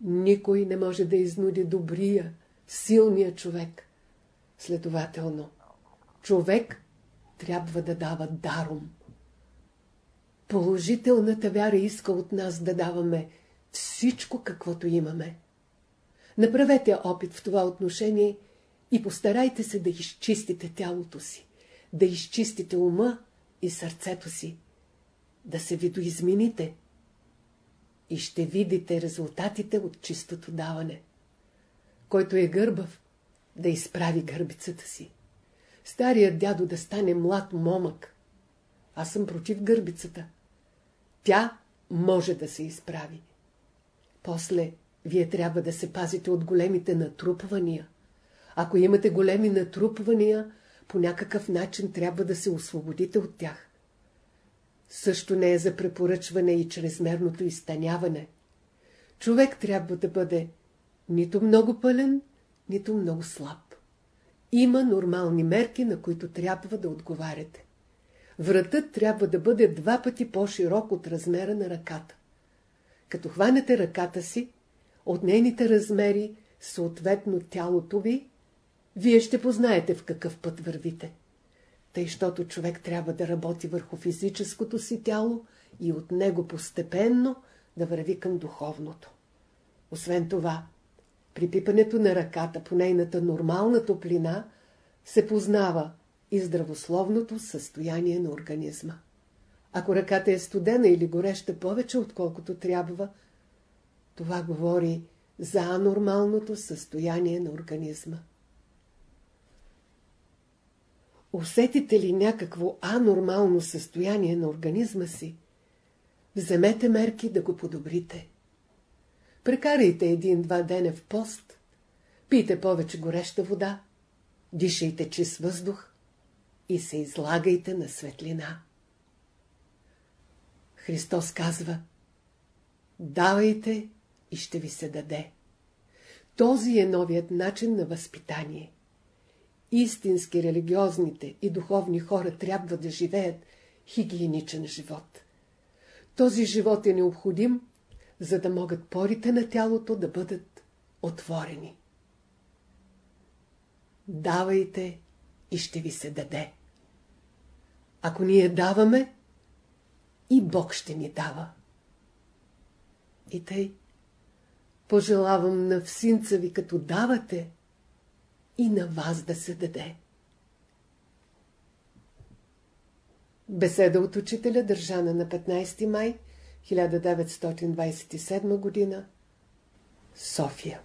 Никой не може да изнуди добрия, силния човек. Следователно, човек трябва да дава даром. Положителната вяра иска от нас да даваме всичко, каквото имаме. Направете опит в това отношение и постарайте се да изчистите тялото си, да изчистите ума и сърцето си, да се видоизмените и ще видите резултатите от чистото даване. Който е гърбав, да изправи гърбицата си. Старият дядо да стане млад момък. Аз съм против гърбицата. Тя може да се изправи. После Вие трябва да се пазите от големите натрупвания. Ако имате големи натрупвания, по някакъв начин трябва да се освободите от тях. Също не е за препоръчване и чрезмерното изтъняване. Човек трябва да бъде нито много пълен, нито много слаб. Има нормални мерки, на които трябва да отговаряте. Вратът трябва да бъде два пъти по-широк от размера на ръката. Като хванете ръката си, от нейните размери, съответно тялото ви, вие ще познаете в какъв път вървите. Тъй, щото човек трябва да работи върху физическото си тяло и от него постепенно да върви към духовното. Освен това, при пипането на ръката по нейната нормална топлина се познава и здравословното състояние на организма. Ако ръката е студена или гореща повече, отколкото трябва, това говори за анормалното състояние на организма. Усетите ли някакво анормално състояние на организма си, вземете мерки да го подобрите. Прекарайте един-два деня в пост, пийте повече гореща вода, дишайте чист въздух и се излагайте на светлина. Христос казва Давайте и ще ви се даде. Този е новият начин на възпитание. Истински религиозните и духовни хора трябва да живеят хигиеничен живот. Този живот е необходим, за да могат порите на тялото да бъдат отворени. Давайте и ще ви се даде. Ако ние даваме, и Бог ще ни дава. И тъй, пожелавам на всинца ви, като давате, и на вас да се даде. Беседа от учителя, държана на 15 май 1927 г. София